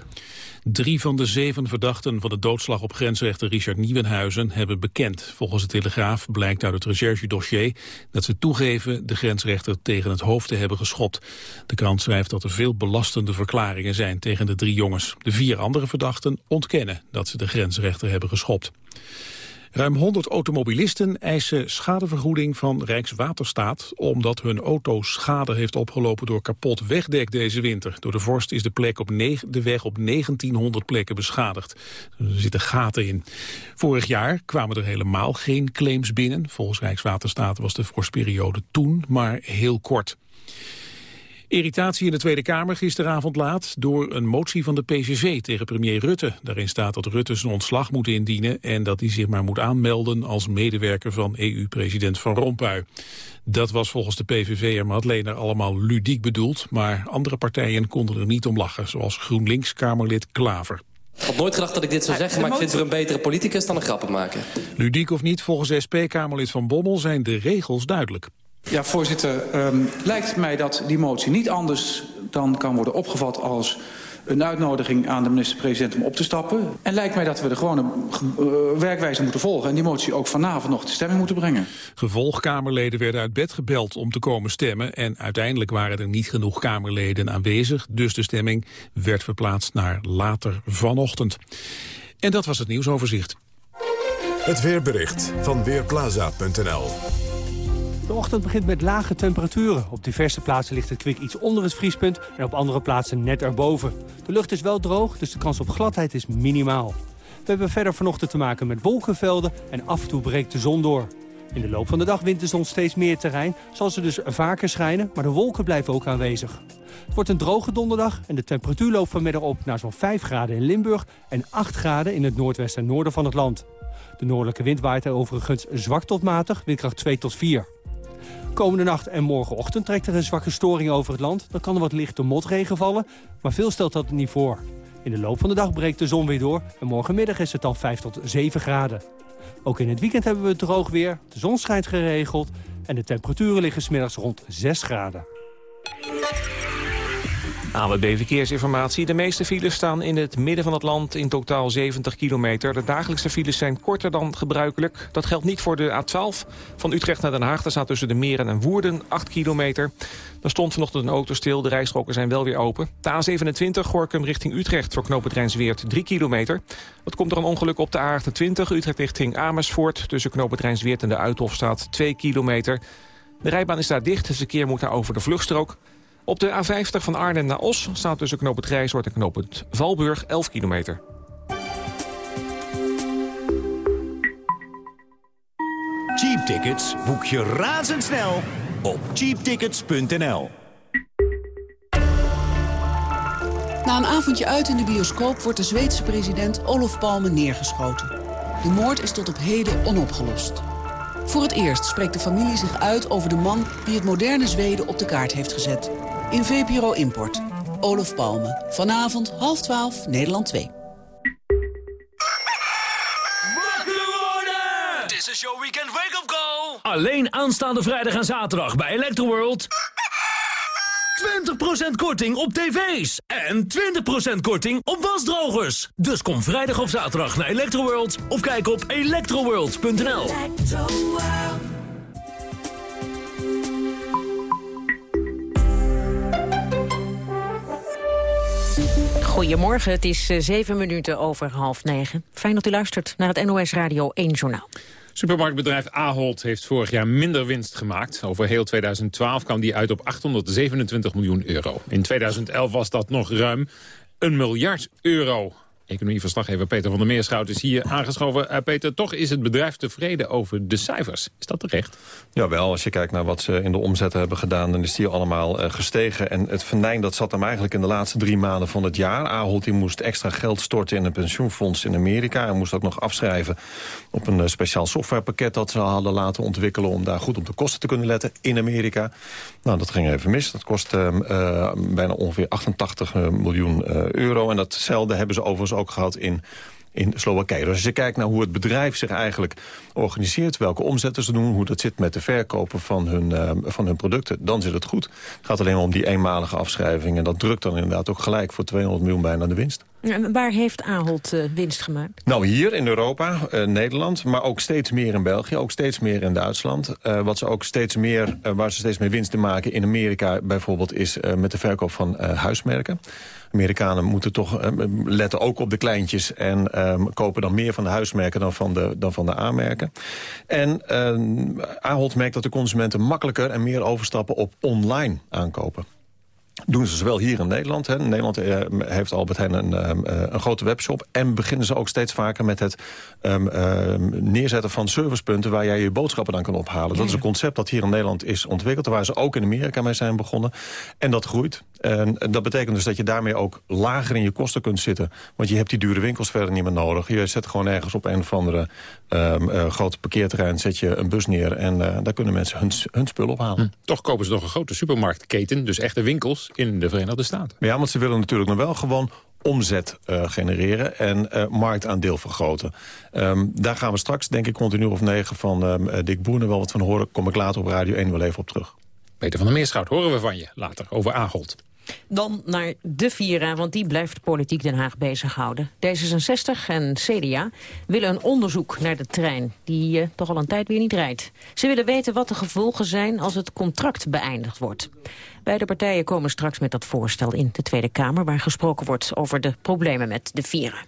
Drie van de zeven verdachten van de doodslag op grensrechter Richard Nieuwenhuizen hebben bekend. Volgens de Telegraaf blijkt uit het recherchedossier dat ze toegeven de grensrechter tegen het hoofd te hebben geschopt. De krant schrijft dat er veel belastende verklaringen zijn tegen de drie jongens. De vier andere verdachten ontkennen dat ze de grensrechter hebben geschopt. Ruim 100 automobilisten eisen schadevergoeding van Rijkswaterstaat... omdat hun auto schade heeft opgelopen door kapot wegdek deze winter. Door de vorst is de, plek op de weg op 1900 plekken beschadigd. Er zitten gaten in. Vorig jaar kwamen er helemaal geen claims binnen. Volgens Rijkswaterstaat was de vorstperiode toen maar heel kort. Irritatie in de Tweede Kamer gisteravond laat door een motie van de PVV tegen premier Rutte. Daarin staat dat Rutte zijn ontslag moet indienen en dat hij zich maar moet aanmelden als medewerker van EU-president Van Rompuy. Dat was volgens de PVV en Madlener allemaal ludiek bedoeld, maar andere partijen konden er niet om lachen, zoals GroenLinks-Kamerlid Klaver.
Ik had nooit gedacht dat ik dit zou zeggen, maar ik vind er een betere politicus dan een grappenmaker.
Ludiek of niet, volgens SP-Kamerlid Van Bommel zijn de regels duidelijk.
Ja, voorzitter. Um, lijkt mij dat die motie niet anders dan kan worden opgevat als een uitnodiging aan de minister-president om op te stappen. En lijkt mij dat we de gewone uh, werkwijze moeten volgen... en die motie ook vanavond nog te stemming moeten brengen.
Gevolgkamerleden werden uit bed gebeld om te komen stemmen... en uiteindelijk waren er niet genoeg Kamerleden aanwezig... dus de stemming werd verplaatst naar later vanochtend. En dat was het nieuwsoverzicht.
Het weerbericht van Weerplaza.nl
De ochtend begint met lage temperaturen. Op diverse plaatsen ligt het kwik iets onder het vriespunt... en op andere plaatsen net erboven. De lucht is wel droog, dus de kans op gladheid is minimaal. We hebben verder vanochtend te maken met wolkenvelden... en af en toe breekt de zon door. In de loop van de dag wint de zon steeds meer terrein, zal ze dus vaker schijnen, maar de wolken blijven ook aanwezig. Het wordt een droge donderdag en de temperatuur loopt vanmiddag op naar zo'n 5 graden in Limburg en 8 graden in het noordwesten en noorden van het land. De noordelijke wind waait er overigens zwak tot matig, windkracht 2 tot 4. Komende nacht en morgenochtend trekt er een zwakke storing over het land. Dan kan er wat lichte motregen vallen, maar veel stelt dat niet voor. In de loop van de dag breekt de zon weer door en morgenmiddag is het dan 5 tot 7 graden. Ook in het weekend hebben we droog weer, de zon schijnt geregeld... en de temperaturen liggen smiddags rond 6 graden.
AWB Verkeersinformatie. De meeste files staan in het midden van het land, in totaal 70 kilometer. De dagelijkse files zijn korter dan gebruikelijk. Dat geldt niet voor de A12 van Utrecht naar Den Haag. Daar staat tussen de Meren en Woerden 8 kilometer. Er stond vanochtend een auto stil, de rijstroken zijn wel weer open. De A27 Gorkum richting Utrecht voor knooppunt Rijnsweert 3 kilometer. Wat komt er een ongeluk op de A28 Utrecht richting Amersfoort. Tussen knooppunt Rijnsweert en de Uithof staat 2 kilometer. De rijbaan is daar dicht, het verkeer moet daar over de vluchtstrook. Op de A50 van Arnhem naar Os staat tussen knooppunt Grijshoort en knooppunt Valburg 11 kilometer.
Cheap tickets boek je razendsnel op cheaptickets.nl.
Na een avondje uit in de bioscoop wordt de Zweedse president Olof Palme neergeschoten. De moord is tot op heden onopgelost. Voor het eerst spreekt de familie zich uit over de man die het moderne Zweden op de kaart heeft gezet. In VPRO Import. Olof Palme. Vanavond half twaalf, Nederland 2.
Dit is jouw weekend wake-up call. Alleen aanstaande vrijdag en zaterdag bij Electroworld. 20% korting op tv's. En 20% korting op wasdrogers. Dus kom vrijdag of zaterdag naar Electroworld. Of kijk op electroworld.nl.
Goedemorgen, het is eh, zeven minuten over half negen. Fijn dat u luistert naar het NOS Radio 1 Journaal.
Supermarktbedrijf Ahold heeft vorig jaar minder winst gemaakt. Over heel 2012 kwam die uit op 827 miljoen euro. In 2011 was dat nog ruim een miljard euro. Economieverslaggever Peter van der Meerschout is hier aangeschoven. Uh, Peter, toch is het bedrijf tevreden over de cijfers. Is dat terecht?
Jawel, als je kijkt naar wat ze in de omzetten hebben gedaan... dan is die allemaal uh, gestegen. En het venijn dat zat hem eigenlijk in de laatste drie maanden van het jaar. Ahold die moest extra geld storten in een pensioenfonds in Amerika... en moest ook nog afschrijven op een uh, speciaal softwarepakket... dat ze hadden laten ontwikkelen om daar goed op de kosten te kunnen letten in Amerika. Nou, dat ging even mis. Dat kost bijna ongeveer 88 miljoen euro. En datzelfde hebben ze overigens ook gehad in in Slowakije. Dus als je kijkt naar hoe het bedrijf zich eigenlijk organiseert... welke omzetten ze doen, hoe dat zit met de verkopen van hun, uh, van hun producten... dan zit het goed. Het gaat alleen maar om die eenmalige afschrijving... en dat drukt dan inderdaad ook gelijk voor 200 miljoen bijna de winst.
En waar heeft Ahold uh, winst gemaakt?
Nou, hier in Europa, uh, Nederland, maar ook steeds meer in België... ook steeds meer in Duitsland. wat ze ook steeds meer, waar ze steeds meer winst te maken in Amerika bijvoorbeeld... is met de verkoop van huismerken. Amerikanen moeten toch uh, letten ook op de kleintjes... en um, kopen dan meer van de huismerken dan van de, dan van de A-merken. En uh, Ahold merkt dat de consumenten makkelijker en meer overstappen op online aankopen doen ze zowel hier in Nederland. Hè. In Nederland uh, heeft Albert Heijn een, uh, een grote webshop. En beginnen ze ook steeds vaker met het um, uh, neerzetten van servicepunten... waar jij je boodschappen dan kan ophalen. Dat is een concept dat hier in Nederland is ontwikkeld. Waar ze ook in Amerika mee zijn begonnen. En dat groeit. En dat betekent dus dat je daarmee ook lager in je kosten kunt zitten. Want je hebt die dure winkels verder niet meer nodig. Je zet gewoon ergens op een of andere um, grote parkeerterrein... zet je een bus neer en daar kunnen mensen hun, hun spul ophalen. Hm.
Toch kopen ze nog een grote supermarktketen. Dus echte winkels in de Verenigde Staten.
Ja, want ze willen natuurlijk nog wel gewoon omzet uh, genereren en uh, marktaandeel vergroten. Um, daar gaan we straks, denk ik, continu of negen van um, Dick Boerner wel wat van horen. Kom ik later op Radio 1 wel even op terug.
Peter van der Meerschout, horen we van je later over Ahold.
Dan naar de Vira, want die blijft politiek Den Haag bezighouden. D66 en CDA willen een onderzoek naar de trein... die uh, toch al een tijd weer niet rijdt. Ze willen weten wat de gevolgen zijn als het contract beëindigd wordt. Beide partijen komen straks met dat voorstel in de Tweede Kamer... waar gesproken wordt over de problemen met de Vira.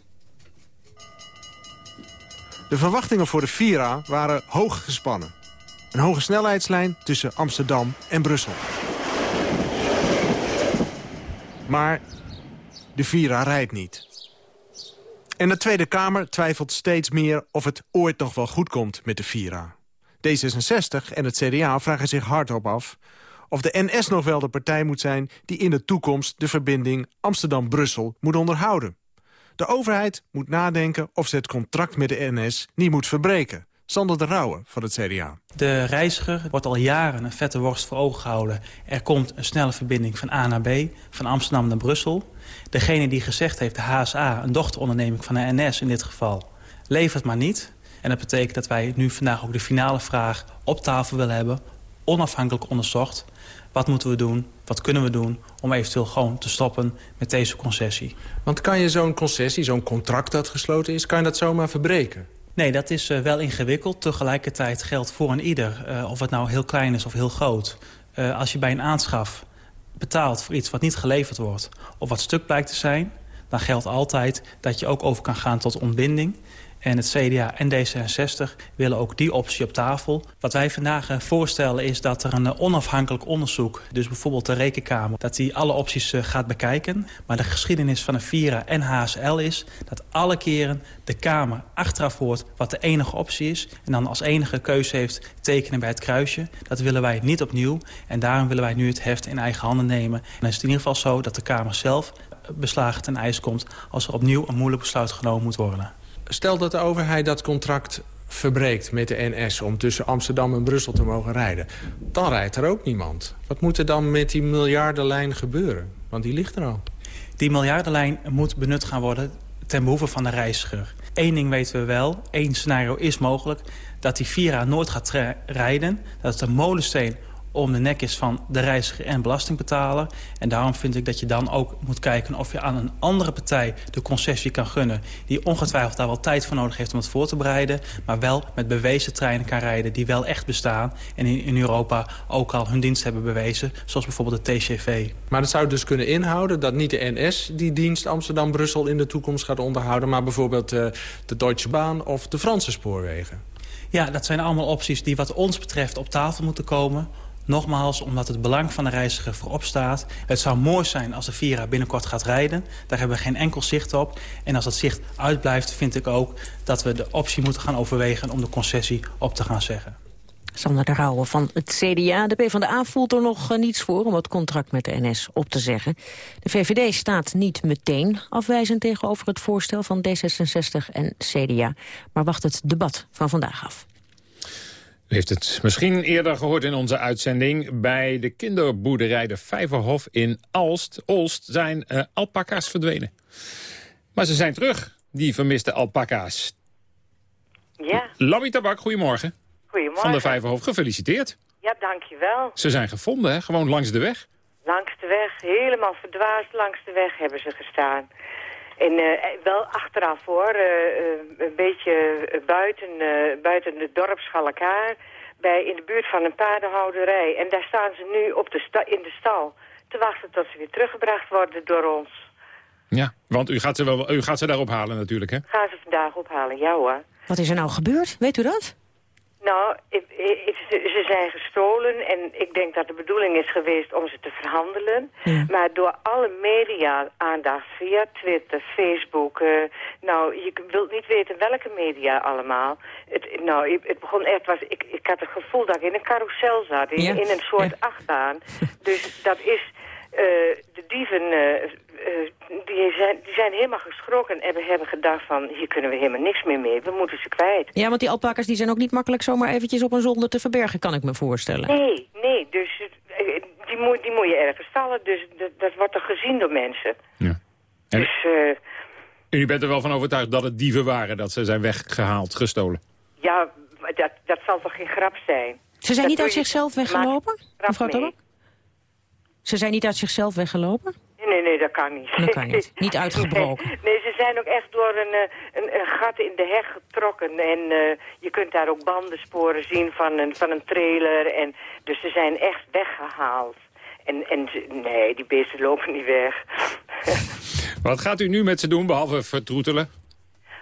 De verwachtingen voor de Vira waren hoog gespannen. Een hoge snelheidslijn tussen Amsterdam en Brussel. Maar de Vira rijdt niet. En de Tweede Kamer twijfelt steeds meer of het ooit nog wel goed komt met de Vira. D66 en het CDA vragen zich hardop af of de NS nog wel de partij moet zijn... die in de toekomst de verbinding Amsterdam-Brussel moet onderhouden. De overheid moet nadenken of ze het contract met de NS niet moet verbreken. Sander de Rauwe van het CDA.
De reiziger wordt al jaren een vette worst voor ogen gehouden. Er komt een snelle verbinding van A naar B, van Amsterdam naar Brussel. Degene die gezegd heeft, de HSA, een dochteronderneming van de NS in dit geval... levert maar niet. En dat betekent dat wij nu vandaag ook de finale vraag op tafel willen hebben... onafhankelijk onderzocht. Wat moeten we doen? Wat kunnen we doen om eventueel gewoon te stoppen met deze concessie?
Want kan je zo'n concessie, zo'n contract dat gesloten is... kan je dat zomaar verbreken?
Nee, dat is uh, wel ingewikkeld. Tegelijkertijd geldt voor een ieder, uh, of het nou heel klein is of heel groot. Uh, als je bij een aanschaf betaalt voor iets wat niet geleverd wordt... of wat stuk blijkt te zijn, dan geldt altijd dat je ook over kan gaan tot ontbinding. En het CDA en D66 willen ook die optie op tafel. Wat wij vandaag eh, voorstellen is dat er een eh, onafhankelijk onderzoek... dus bijvoorbeeld de Rekenkamer, dat die alle opties eh, gaat bekijken. Maar de geschiedenis van de Vira en HSL is... dat alle keren de Kamer achteraf hoort wat de enige optie is... en dan als enige keuze heeft tekenen bij het kruisje. Dat willen wij niet opnieuw. En daarom willen wij nu het heft in eigen handen nemen. En dan is het in ieder geval zo dat de Kamer zelf beslagen ten ijs komt... als er opnieuw een moeilijk besluit genomen moet worden
stel dat de overheid dat contract verbreekt met de NS... om tussen Amsterdam en Brussel te mogen rijden... dan rijdt er ook niemand. Wat moet er dan met die miljardenlijn gebeuren? Want die ligt er al.
Die miljardenlijn moet benut gaan worden ten behoeve van de reiziger. Eén ding weten we wel, één scenario is mogelijk... dat die Vira nooit gaat rijden, dat het een molensteen om de nek is van de reiziger en belastingbetaler. En daarom vind ik dat je dan ook moet kijken of je aan een andere partij de concessie kan gunnen. Die ongetwijfeld daar wel tijd voor nodig heeft om het voor te bereiden. Maar wel met bewezen treinen kan rijden die wel echt bestaan. En in, Europa ook al hun dienst hebben bewezen. Zoals bijvoorbeeld de TCV.
Maar dat zou dus kunnen inhouden dat niet de NS die dienst Amsterdam-Brussel in de toekomst gaat onderhouden. Maar bijvoorbeeld uh, de Deutsche Bahn of de Franse spoorwegen.
Ja, dat zijn allemaal opties die wat ons betreft op tafel moeten komen Nogmaals, omdat het belang van de reiziger voorop staat. Het zou mooi zijn als de Vira binnenkort gaat rijden. Daar hebben we geen enkel zicht op. En als dat zicht uitblijft, vind ik ook dat we de optie moeten gaan overwegen... om de concessie op te gaan zeggen.
Sander de Rauwe van het CDA. De PvdA voelt er nog eh, niets voor om het contract met de NS op te zeggen. De VVD staat niet meteen afwijzend tegenover het voorstel van D66 en CDA... maar wacht het debat van vandaag af.
U heeft het misschien eerder gehoord in onze uitzending. Bij de kinderboerderij de Vijverhof in Alst, Olst zijn uh, alpaca's verdwenen. Maar ze zijn terug, die vermiste alpaca's.
Ja.
Labby Tabak, goedemorgen.
Goedemorgen.
Van de Vijverhof, gefeliciteerd.
Ja, dankjewel.
Ze zijn gevonden, hè? gewoon langs de weg.
Langs de weg, helemaal verdwaasd langs de weg hebben ze gestaan. En uh, wel achteraf hoor, uh, een beetje buiten, buiten de dorpsgalkaar, bij in de buurt van een paardenhouderij. En daar staan ze nu op de sta in de stal te wachten tot ze weer teruggebracht worden door ons.
Ja, want u gaat ze, wel, u gaat ze daar ophalen natuurlijk, hè?
Gaan ze vandaag ophalen, ja hoor.
Wat is er nou gebeurd? Weet u dat?
Nou, ik, ik, ze zijn gestolen en ik denk dat de bedoeling is geweest om ze te verhandelen. Maar door alle media-aandacht via Twitter, Facebook... Uh, nou, je wilt niet weten welke media allemaal. Het, nou, het begon echt... Was, ik, ik had het gevoel dat ik in een carousel zat, in, in een soort ja. achtbaan. Dus dat is... Uh, de dieven uh, die, zijn, die zijn helemaal geschrokken en we hebben gedacht van... hier kunnen we helemaal niks meer mee, we moeten ze kwijt.
Ja, want die alpakas die zijn ook niet makkelijk zomaar eventjes op een zolder te verbergen, kan ik me voorstellen.
Nee, nee, dus die moet, die moet je ergens stallen, dus dat, dat wordt er gezien door mensen.
Ja. En, dus, uh, u bent er wel van overtuigd dat het dieven waren, dat ze zijn weggehaald, gestolen?
Ja, dat, dat zal toch geen grap zijn.
Ze zijn
dat
niet uit zichzelf weggelopen, mevrouw Tabak? Ze zijn niet uit zichzelf weggelopen?
Nee, nee, dat kan niet.
Dat kan niet. Niet uitgebroken.
Nee, nee, ze zijn ook echt door een, een, een gat in de heg getrokken. En uh, je kunt daar ook bandensporen zien van een, van een trailer. En, dus ze zijn echt weggehaald. En, en nee, die beesten lopen niet weg.
Wat gaat u nu met ze doen, behalve vertroetelen?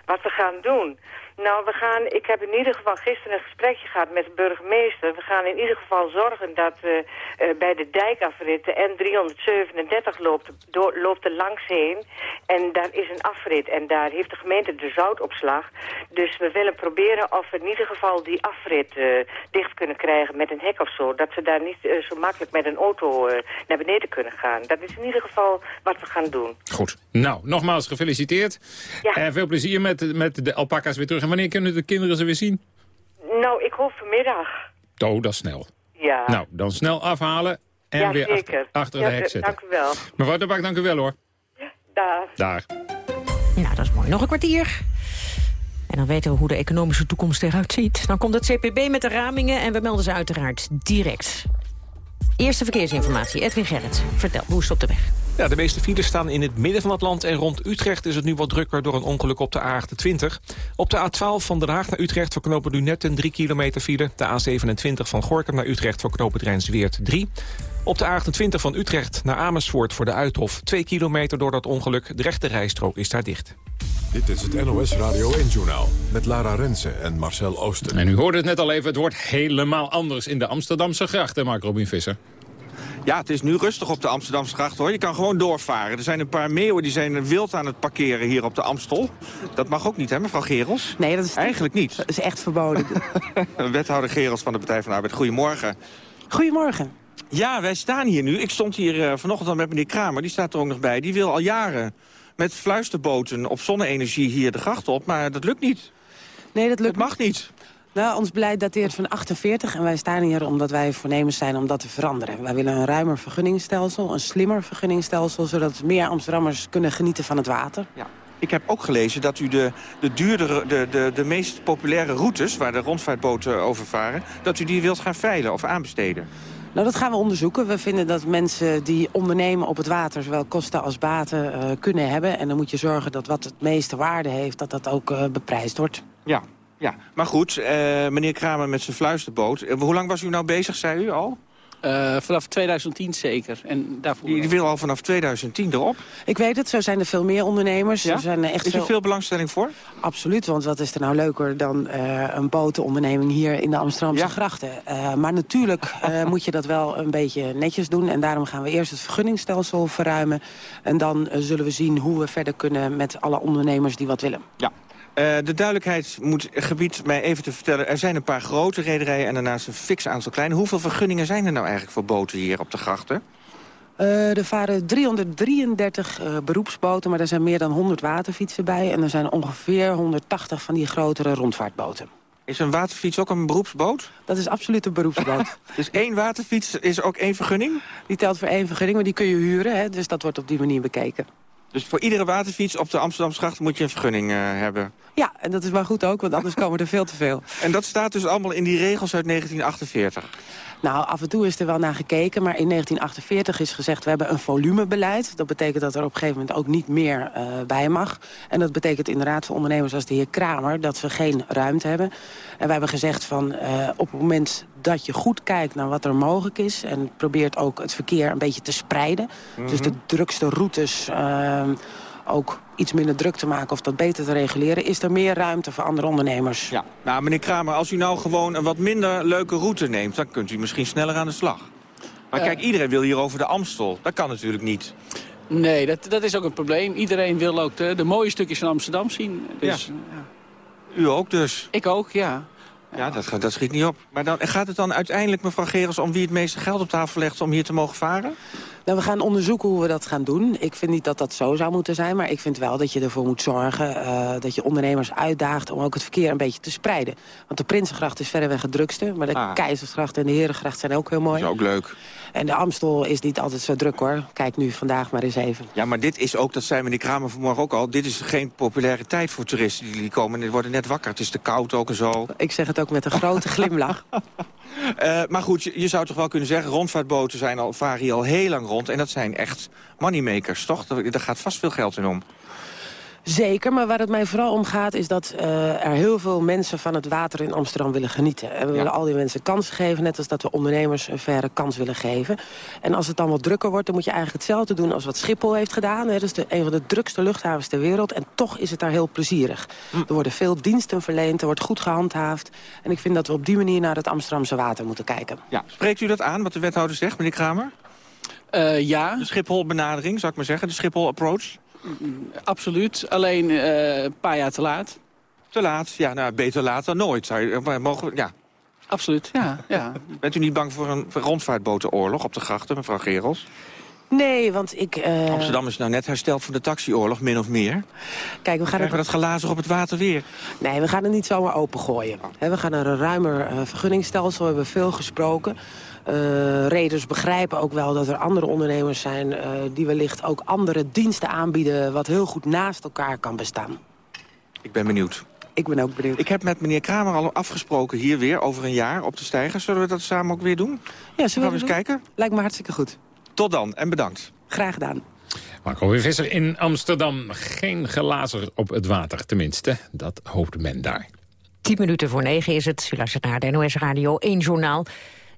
Wat we gaan doen? Nou, we gaan, ik heb in ieder geval gisteren een gesprekje gehad met de burgemeester. We gaan in ieder geval zorgen dat eh, bij de dijkafrit, de N337 loopt, door, loopt er langs heen. En daar is een afrit en daar heeft de gemeente de zoutopslag. Dus we willen proberen of we in ieder geval die afrit uh, dicht kunnen krijgen met een hek of zo. Dat ze daar niet uh, zo makkelijk met een auto naar beneden kunnen gaan. Dat is in ieder geval wat we gaan doen.
Goed. Nou, nogmaals gefeliciteerd.
Ja.
En veel plezier met, met de alpaca's weer terug. En wanneer kunnen de kinderen ze weer zien?
Nou, ik hoop vanmiddag.
Oh, dat is snel.
Ja.
Nou, dan snel afhalen en
ja,
weer
zeker.
achter, achter
ja,
de hek zetten.
Dank u wel.
Mevrouw de Bak, dank u wel hoor.
Daar.
Daar.
Nou, dat is mooi. Nog een kwartier. En dan weten we hoe de economische toekomst eruit ziet. Dan komt het CPB met de ramingen en we melden ze uiteraard direct. Eerste verkeersinformatie, Edwin Gerrit. Vertel, hoe is het op de weg?
Ja, de meeste files staan in het midden van het land en rond Utrecht is het nu wat drukker door een ongeluk op de A28. Op de A12 van Den Haag naar Utrecht verknopen nu net een 3 kilometer file. De A27 van Gorkum naar Utrecht verknopen Rijnsweert 3. Op de A28 van Utrecht naar Amersfoort voor de Uithof 2 kilometer door dat ongeluk. De rechte rijstrook is daar dicht.
Dit is het NOS Radio 1-journaal met Lara Rensen en Marcel Ooster.
En u hoorde het net al even, het wordt helemaal anders in de Amsterdamse grachten, Mark Robin Visser.
Ja, het is nu rustig op de Amsterdamse gracht hoor. Je kan gewoon doorvaren. Er zijn een paar meeuwen die zijn wild aan het parkeren hier op de Amstel. Dat mag ook niet, hè, mevrouw Gerels?
Nee, dat is...
Eigenlijk niet.
Dat is echt verboden.
Wethouder Gerels van de Partij van de Arbeid. Goedemorgen.
Goedemorgen.
Ja, wij staan hier nu. Ik stond hier uh, vanochtend al met meneer Kramer, die staat er ook nog bij. Die wil al jaren met fluisterboten op zonne-energie hier de gracht op. Maar dat lukt niet.
Nee, dat lukt
Het mag niet.
Nou, ons beleid dateert van 48 en wij staan hier omdat wij voornemens zijn om dat te veranderen. Wij willen een ruimer vergunningstelsel, een slimmer vergunningstelsel... zodat meer Amsterdammers kunnen genieten van het water.
Ja. Ik heb ook gelezen dat u de, de duurdere, de, de, de meest populaire routes... waar de rondvaartboten over varen, dat u die wilt gaan veilen of aanbesteden.
Nou, dat gaan we onderzoeken. We vinden dat mensen die ondernemen op het water... zowel kosten als baten uh, kunnen hebben. En dan moet je zorgen dat wat het meeste waarde heeft... dat dat ook uh, beprijsd wordt.
Ja, ja. maar goed, uh, meneer Kramer met zijn fluisterboot. hoe lang was u nou bezig, zei u al?
Uh, vanaf 2010 zeker. En daarvoor...
Die, die wil al vanaf 2010 erop?
Ik weet het, zo zijn er veel meer ondernemers.
Ja?
Er zijn echt
Is er
veel...
veel belangstelling voor?
Absoluut, want wat is er nou leuker dan uh, een botenonderneming hier in de Amsterdamse
Ja.
grachten. Uh, maar natuurlijk uh, moet je dat wel een beetje netjes doen. En daarom gaan we eerst het vergunningstelsel verruimen. En dan uh, zullen we zien hoe we verder kunnen met alle ondernemers die wat willen.
Ja. Uh, de duidelijkheid moet gebied mij even te vertellen. Er zijn een paar grote rederijen en daarnaast een fix aantal kleine. Hoeveel vergunningen zijn er nou eigenlijk voor boten hier op de grachten?
Uh, er varen 333 uh, beroepsboten, maar er zijn meer dan 100 waterfietsen bij. En er zijn ongeveer 180 van die grotere rondvaartboten.
Is een waterfiets ook een beroepsboot?
Dat is absoluut een beroepsboot.
dus één waterfiets is ook één vergunning?
Die telt voor één vergunning, maar die kun je huren. Hè, dus dat wordt op die manier bekeken.
Dus voor iedere waterfiets op de Amsterdamse gracht moet je een vergunning uh, hebben?
Ja, en dat is maar goed ook, want anders komen er veel te veel.
En dat staat dus allemaal in die regels uit 1948?
Nou, af en toe is er wel naar gekeken, maar in 1948 is gezegd... we hebben een volumebeleid. Dat betekent dat er op een gegeven moment ook niet meer uh, bij mag. En dat betekent inderdaad voor ondernemers als de heer Kramer... dat we geen ruimte hebben. En wij hebben gezegd van uh, op het moment dat je goed kijkt naar wat er mogelijk is... en probeert ook het verkeer een beetje te spreiden. Mm -hmm. Dus de drukste routes... Uh, ook iets minder druk te maken of dat beter te reguleren... is er meer ruimte voor andere ondernemers.
Ja, nou meneer Kramer, als u nou gewoon een wat minder leuke route neemt... dan kunt u misschien sneller aan de slag. Maar uh, kijk, iedereen wil hier over de Amstel. Dat kan natuurlijk niet.
Nee, dat, dat is ook een probleem. Iedereen wil ook de, de mooie stukjes van Amsterdam zien. Dus,
ja. Ja. U ook dus?
Ik ook, ja.
Ja, dat, dat schiet niet op. Maar dan, gaat het dan uiteindelijk, mevrouw Gerels, om wie het meeste geld op tafel legt... om hier te mogen varen?
Nou, we gaan onderzoeken hoe we dat gaan doen. Ik vind niet dat dat zo zou moeten zijn, maar ik vind wel dat je ervoor moet zorgen... Uh, dat je ondernemers uitdaagt om ook het verkeer een beetje te spreiden. Want de Prinsengracht is verreweg het drukste, maar de ah. Keizersgracht en de Herengracht zijn ook heel mooi.
Dat is ook leuk.
En de Amstel is niet altijd zo druk, hoor. Kijk nu vandaag maar eens even.
Ja, maar dit is ook, dat zei meneer Kramer vanmorgen ook al... dit is geen populaire tijd voor toeristen die komen. En die worden net wakker. Het is te koud ook en zo.
Ik zeg het ook met een grote glimlach.
Uh, maar goed, je, je, zou toch wel kunnen zeggen... rondvaartboten zijn al, varen hier al heel lang rond. En dat zijn echt moneymakers, toch? Daar gaat vast veel geld in om.
Zeker, maar waar het mij vooral om gaat... is dat uh, er heel veel mensen van het water in Amsterdam willen genieten. En we willen al die mensen kansen geven... net als dat we ondernemers een faire kans willen geven. En als het dan wat drukker wordt... dan moet je eigenlijk hetzelfde doen als wat Schiphol heeft gedaan. Dat is de, een van de drukste luchthavens ter wereld. En toch is het daar heel plezierig. Mm. Er worden veel diensten verleend, er wordt goed gehandhaafd. En ik vind dat we op die manier naar het Amsterdamse water moeten kijken.
Ja. Spreekt u dat aan, wat de wethouder zegt, meneer Kramer?
Uh, ja.
De Schiphol-benadering, zou ik maar zeggen, de Schiphol-approach?
Absoluut, alleen uh, een paar jaar te laat.
Te laat? Ja, nou, beter laat dan nooit. Zou je, eh, mogen ja.
Absoluut, ja, ja.
Bent u niet bang voor een rondvaartbotenoorlog op de grachten, mevrouw Gerels?
Nee, want ik... Uh...
Amsterdam is nou net hersteld van de taxioorlog, min of meer.
Kijk, we gaan
Krijgen we dat glazen op het water weer?
Nee, we gaan het niet zomaar opengooien. we gaan naar een ruimer vergunningstelsel, we hebben veel gesproken. Uh, reders begrijpen ook wel dat er andere ondernemers zijn... Uh, die wellicht ook andere diensten aanbieden... wat heel goed naast elkaar kan bestaan.
Ik ben benieuwd.
Ik ben ook benieuwd.
Ik heb met meneer Kramer al afgesproken hier weer over een jaar op de stijger. Zullen we dat samen ook weer doen?
Ja, zullen we,
we eens kijken?
Lijkt me hartstikke goed.
Tot dan en bedankt.
Graag gedaan.
Marco Visser in Amsterdam. Geen glazer op het water, tenminste. Dat hoopte men daar.
Tien minuten voor negen is het. U luistert naar de NOS Radio 1 Journaal.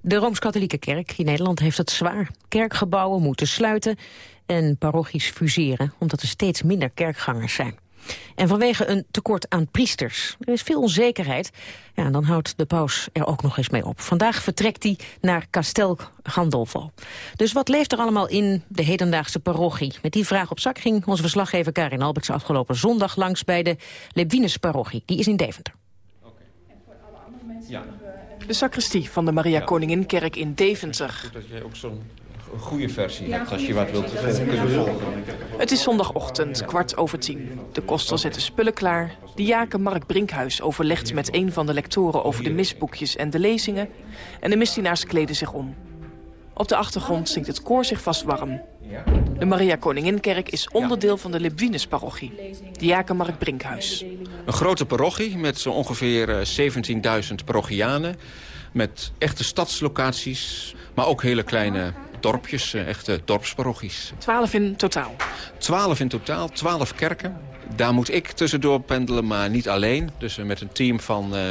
De Rooms-Katholieke Kerk in Nederland heeft het zwaar. Kerkgebouwen moeten sluiten en parochies fuseren... omdat er steeds minder kerkgangers zijn. En vanwege een tekort aan priesters. Er is veel onzekerheid. Ja, en dan houdt de paus er ook nog eens mee op. Vandaag vertrekt hij naar Castel Gandolfo. Dus wat leeft er allemaal in de hedendaagse parochie? Met die vraag op zak ging onze verslaggever Karin Alberts afgelopen zondag langs bij de Lebwines parochie. Die is in Deventer.
Ja. De sacristie van de Maria Koninginkerk in Deventer.
Dat jij ook zo'n goede versie hebt als je wat wilt kunnen volgen.
Het is zondagochtend, kwart over tien. De koster zet de spullen klaar. Diaken Mark Brinkhuis overlegt met een van de lectoren over de misboekjes en de lezingen. En de misdienaars kleden zich om. Op de achtergrond zingt het koor zich vast warm. De Maria Koninginkerk is onderdeel van de Lebwines parochie. Diaken Mark Brinkhuis.
Een grote parochie met zo ongeveer 17.000 parochianen. Met echte stadslocaties, maar ook hele kleine dorpjes, echte dorpsparochies.
Twaalf in totaal?
Twaalf in totaal, twaalf kerken. Daar moet ik tussendoor pendelen, maar niet alleen. Dus met een team van uh,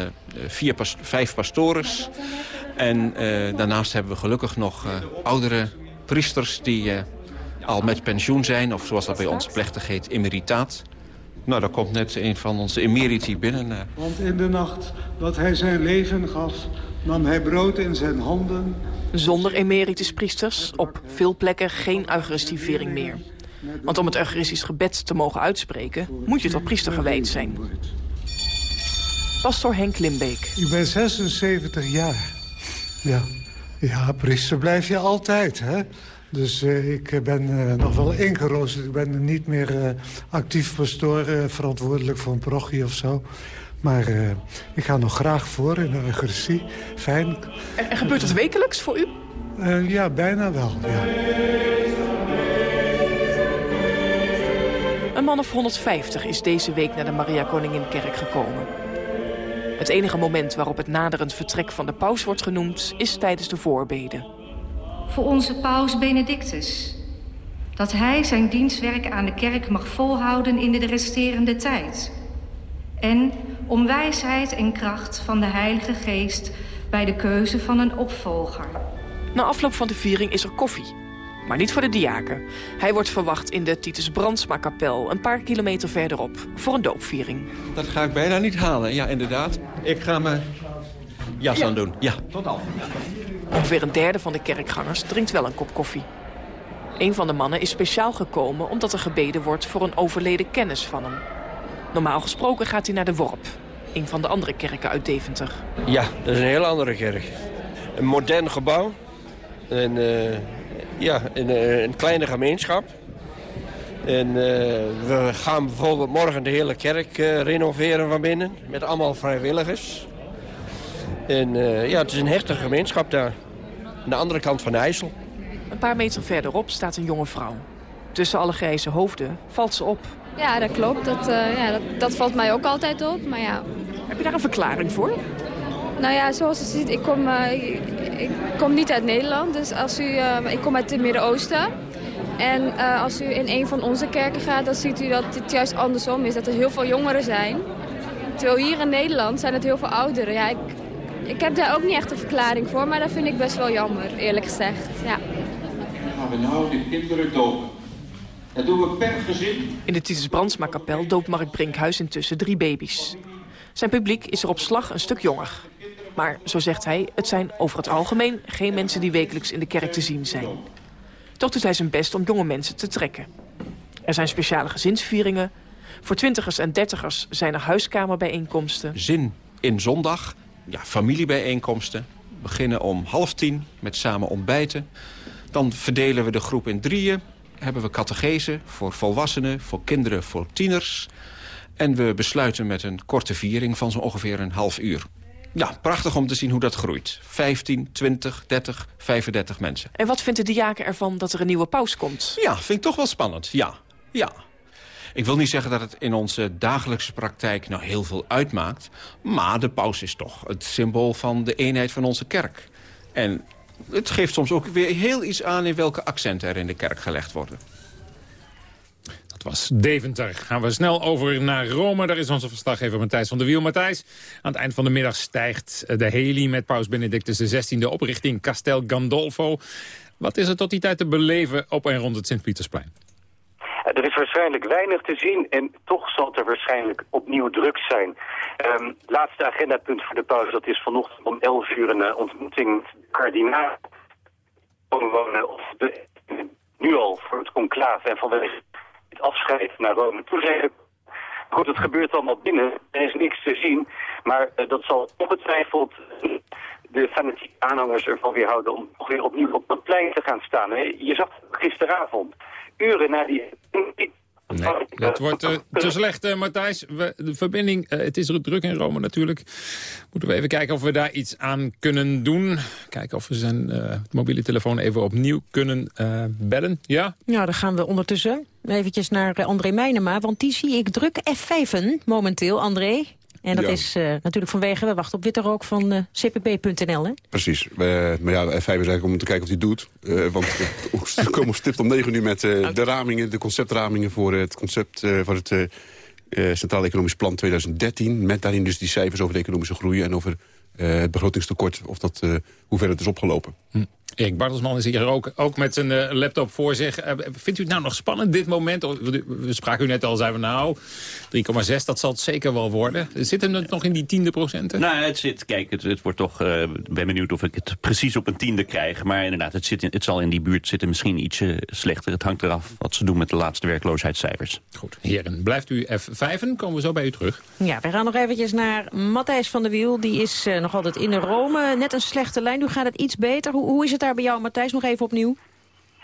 vier pas vijf pastores. En uh, daarnaast hebben we gelukkig nog uh, oudere priesters die al met pensioen zijn. Of zoals dat bij ons plechtig heet, emeritaat. Nou, daar komt net een van onze emeriti binnen.
Want in de nacht dat hij zijn leven gaf, nam hij brood in zijn handen...
Zonder emeritus priesters, op veel plekken geen eucharistivering meer. Want om het eucharistisch gebed te mogen uitspreken... moet je tot priester gewijd zijn. Pastor Henk Limbeek.
Ik ben 76 jaar. Ja, ja priester blijf je altijd, hè? Dus uh, ik ben uh, nog wel ingeroosterd. Ik ben niet meer uh, actief pastoor, verantwoordelijk voor een parochie of zo. Maar ik ga nog graag voor in de Eucharistie. Fijn.
En, en gebeurt het wekelijks voor u?
ja, bijna wel, ja.
Een man of 150 is deze week naar de Maria Koninginkerk gekomen. Het enige moment waarop het naderend vertrek van de paus wordt genoemd... is tijdens de voorbeden.
Voor onze paus Benedictus. Dat hij zijn dienstwerk aan de kerk mag volhouden in de resterende tijd. En om wijsheid en kracht van de Heilige Geest... bij de keuze van een opvolger.
Na afloop van de viering is er koffie. Maar niet voor de diaken. Hij wordt verwacht in de Titus Brandsma kapel... een paar kilometer verderop, voor een doopviering.
Dat ga ik bijna niet halen, ja, inderdaad. Ik ga mijn jas ja. aan doen, ja. Tot dan.
Ongeveer een derde van de kerkgangers drinkt wel een kop koffie. Een van de mannen is speciaal gekomen omdat er gebeden wordt... voor een overleden kennis van hem. Normaal gesproken gaat hij naar de Worp. Een van de andere kerken uit Deventer.
Ja, dat is een heel andere kerk. Een modern gebouw. En, uh, ja, een, een, kleine gemeenschap. En uh, we gaan bijvoorbeeld morgen de hele kerk renoveren van binnen. Met allemaal vrijwilligers. En ja, het is een hechte gemeenschap daar. Aan de andere kant van de IJssel.
Een paar meter verderop staat een jonge vrouw. Tussen alle grijze hoofden valt ze op.
Ja, dat klopt. Dat, uh, ja, dat, dat, valt mij ook altijd op. Maar ja.
Heb je daar een verklaring voor?
Nou ja, zoals je ziet, ik kom, uh, ik, ik, kom niet uit Nederland. Dus als u, uh, ik kom uit het Midden-Oosten. En eh, als u in een van onze kerken gaat, dan ziet u dat het juist andersom is. Dat er heel veel jongeren zijn. Terwijl hier in Nederland zijn het heel veel ouderen. Ja, ik, ik heb daar ook niet echt een verklaring voor, maar dat vind ik best wel jammer, eerlijk gezegd. Ja.
Gaan we nou de kinderen dopen. Dat doen we per gezin.
In de Titus Brandsma kapel doopt Mark Brinkhuis intussen drie baby's. Zijn publiek is er op slag een stuk jonger. Maar, zo zegt hij, het zijn over het algemeen geen mensen die wekelijks in de kerk te zien zijn. Toch doet hij zijn best om jonge mensen te trekken. Er zijn speciale gezinsvieringen. Voor twintigers en dertigers zijn er huiskamerbijeenkomsten.
Zin in zondag, ja, familiebijeenkomsten. We beginnen om half tien met samen ontbijten. Dan verdelen we de groep in drieën. Hebben we catechese voor volwassenen, voor kinderen, voor tieners. En we besluiten met een korte viering van zo ongeveer een half uur. Ja, prachtig om te zien hoe dat groeit. 15, 20, 30, 35 mensen.
En wat vindt de diaken ervan dat er een nieuwe paus komt?
Ja, vind ik toch wel spannend. Ja, ja. Ik wil niet zeggen dat het in onze dagelijkse praktijk nou heel veel uitmaakt. Maar de paus is toch het symbool van de eenheid van onze kerk. En het geeft soms ook weer heel iets aan in welke accenten er in de kerk gelegd worden.
Dat was Deventer. Gaan we snel over naar Rome. Daar is onze verslaggever Matthijs van der Wiel. Matthijs, aan het eind van de middag stijgt de heli met paus Benedictus XVI op richting Castel Gandolfo. Wat is er tot die tijd te beleven op en rond het Sint-Pietersplein?
Er is waarschijnlijk weinig te zien en toch zal er waarschijnlijk opnieuw druk zijn. Um, laatste agendapunt voor de pauze, dat is vanochtend om 11 uur een uh, ontmoeting met de kardinaal. Wonen of nu al voor het conclave en vanwege het afscheid naar Rome toezeggen. Goed, het gebeurt allemaal binnen. Er is niks te zien. Maar dat zal ongetwijfeld de fanatieke aanhangers ervan weerhouden om weer opnieuw op het plein te gaan staan. Je zag gisteravond, uren na die...
Nee, dat wordt uh, te slecht, uh, Matthijs. We, de verbinding, uh, het is druk in Rome natuurlijk. Moeten we even kijken of we daar iets aan kunnen doen. Kijken of we zijn mobiele telefoon even opnieuw kunnen bellen. Ja?
Ja, dan gaan we ondertussen eventjes naar André Meijnema. Want die zie ik druk F5'en momenteel, André. En dat
Ja.
is uh, natuurlijk vanwege, we wachten op witte rook van uh, cpp.nl. hè?
Precies. Eh, maar ja, F5 is eigenlijk om te kijken of hij doet. Eh, want we komen stipt om 9 uur met eh, de ramingen, de conceptramingen voor het concept eh, van het eh, eh, Centraal Economisch Plan 2013. Met daarin dus die cijfers over de economische groei en over eh, het begrotingstekort. Of dat, eh, hoe ver het is opgelopen.
Erik Bartelsman is hier ook, ook met zijn eh, laptop voor zich. Eh, vindt u het nou nog spannend, dit moment? We spraken u net al, zeiden we nou, 3,6, dat zal het zeker wel worden. Zit hem het nog in die tiende procenten?
Nou, het zit, kijk, het, het wordt toch, eh, ik ben benieuwd of ik het precies op een tiende krijg. Maar inderdaad, het, zit in, het zal in die buurt zitten misschien ietsje slechter. Het hangt eraf wat ze doen met de laatste werkloosheidscijfers.
Goed, heren, blijft u F5'en? Komen we zo bij u terug.
Ja, we gaan nog eventjes naar Matthijs van der Wiel. Die is uh, nog altijd in Rome. Net een slechte lijn. Nu gaat het iets beter. Hoe, hoe is het daar bij jou, Matthijs? Nog even opnieuw.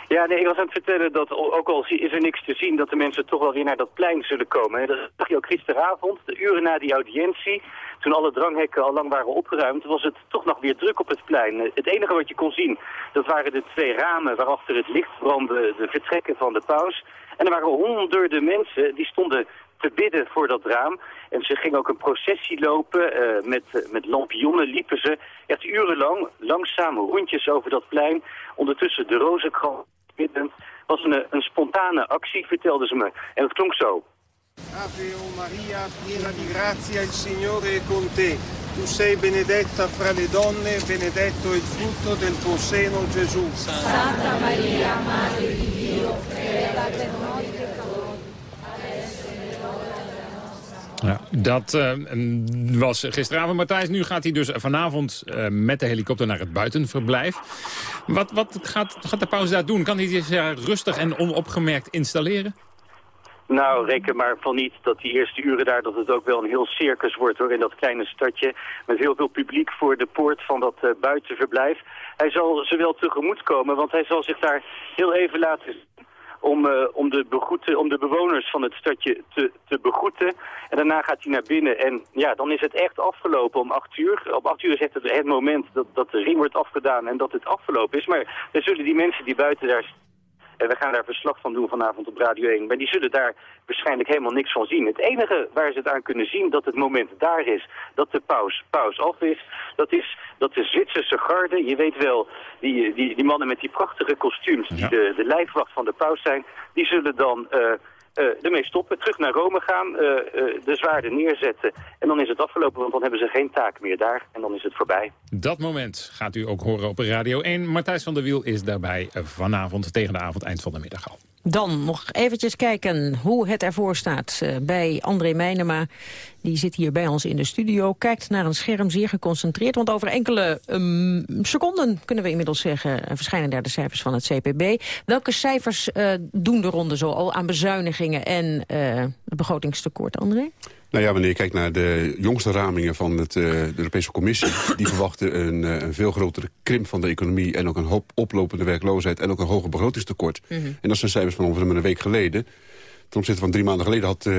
Ja, nee, ik was aan het vertellen dat ook al is er niks te zien... dat de mensen toch wel weer naar dat plein zullen komen. Dat zag je ook gisteravond, de uren na die audiëntie... toen alle dranghekken al lang waren opgeruimd... was het toch nog weer druk op het plein. Het enige wat je kon zien, dat waren de twee ramen... waarachter het licht brandde, de vertrekken van de paus. En er waren honderden mensen die stonden te bidden voor dat raam. En ze gingen ook een processie lopen. Uh, met, uh, met lampionnen liepen ze echt urenlang langzaam rondjes over dat plein. Ondertussen de rozenkrans biddend. was een, een spontane actie, vertelden ze me. En het klonk zo.
Ave o Maria, piena di grazia, il Signore è con te. Tu sei benedetta fra le donne, benedetto il frutto del tuo seno, Gesù.
Santa Maria, Madre di Dio, prega per noi
Ja, dat uh, was gisteravond, Matthijs. Nu gaat hij dus vanavond uh, met de helikopter naar het buitenverblijf. Wat, wat gaat, gaat de pauze daar doen? Kan hij zich uh, rustig en onopgemerkt installeren?
Nou, reken maar van niet dat die eerste uren daar, dat het ook wel een heel circus wordt hoor, in dat kleine stadje. Met heel veel publiek voor de poort van dat uh, buitenverblijf. Hij zal ze wel tegemoet komen, want hij zal zich daar heel even laten om, uh, om, de, begroeten, om de bewoners van het stadje te, te begroeten. En daarna gaat hij naar binnen en ja, dan is het echt afgelopen om acht uur. Op acht uur is het het moment dat, dat de ring wordt afgedaan en dat het afgelopen is. Maar dan zullen die mensen die buiten daar En we gaan daar verslag van doen vanavond op Radio 1. Maar die zullen daar waarschijnlijk helemaal niks van zien. Het enige waar ze het aan kunnen zien dat het moment daar is, dat de paus, paus af is, dat is dat de Zwitserse garde, je weet wel, die, die, die mannen met die prachtige kostuums, die de, de lijfwacht van de paus zijn, die zullen dan... Uh, ermee stoppen, terug naar Rome gaan, uh, uh, de zwaarden neerzetten. En dan is het afgelopen, want dan hebben ze geen taak meer daar. En dan is het voorbij.
Dat moment gaat u ook horen op Radio 1. Martijs van der Wiel is daarbij vanavond tegen de avond, eind van de middag al.
Dan nog eventjes kijken hoe het ervoor staat bij André Meijnema. Die zit hier bij ons in de studio, kijkt naar een scherm zeer geconcentreerd. Want over enkele um, seconden, kunnen we inmiddels zeggen... verschijnen daar de cijfers van het CPB. Welke cijfers uh, doen de ronde zo al aan bezuinigingen en uh, begrotingstekort, André?
Nou ja, wanneer je kijkt naar de jongste ramingen van het, uh, de Europese Commissie... die verwachten een, uh, een, veel grotere krimp van de economie... en ook een hoop oplopende werkloosheid en ook een hoger begrotingstekort. Mm -hmm. En dat zijn cijfers van ongeveer een week geleden. Ten opzichte van drie maanden geleden had uh,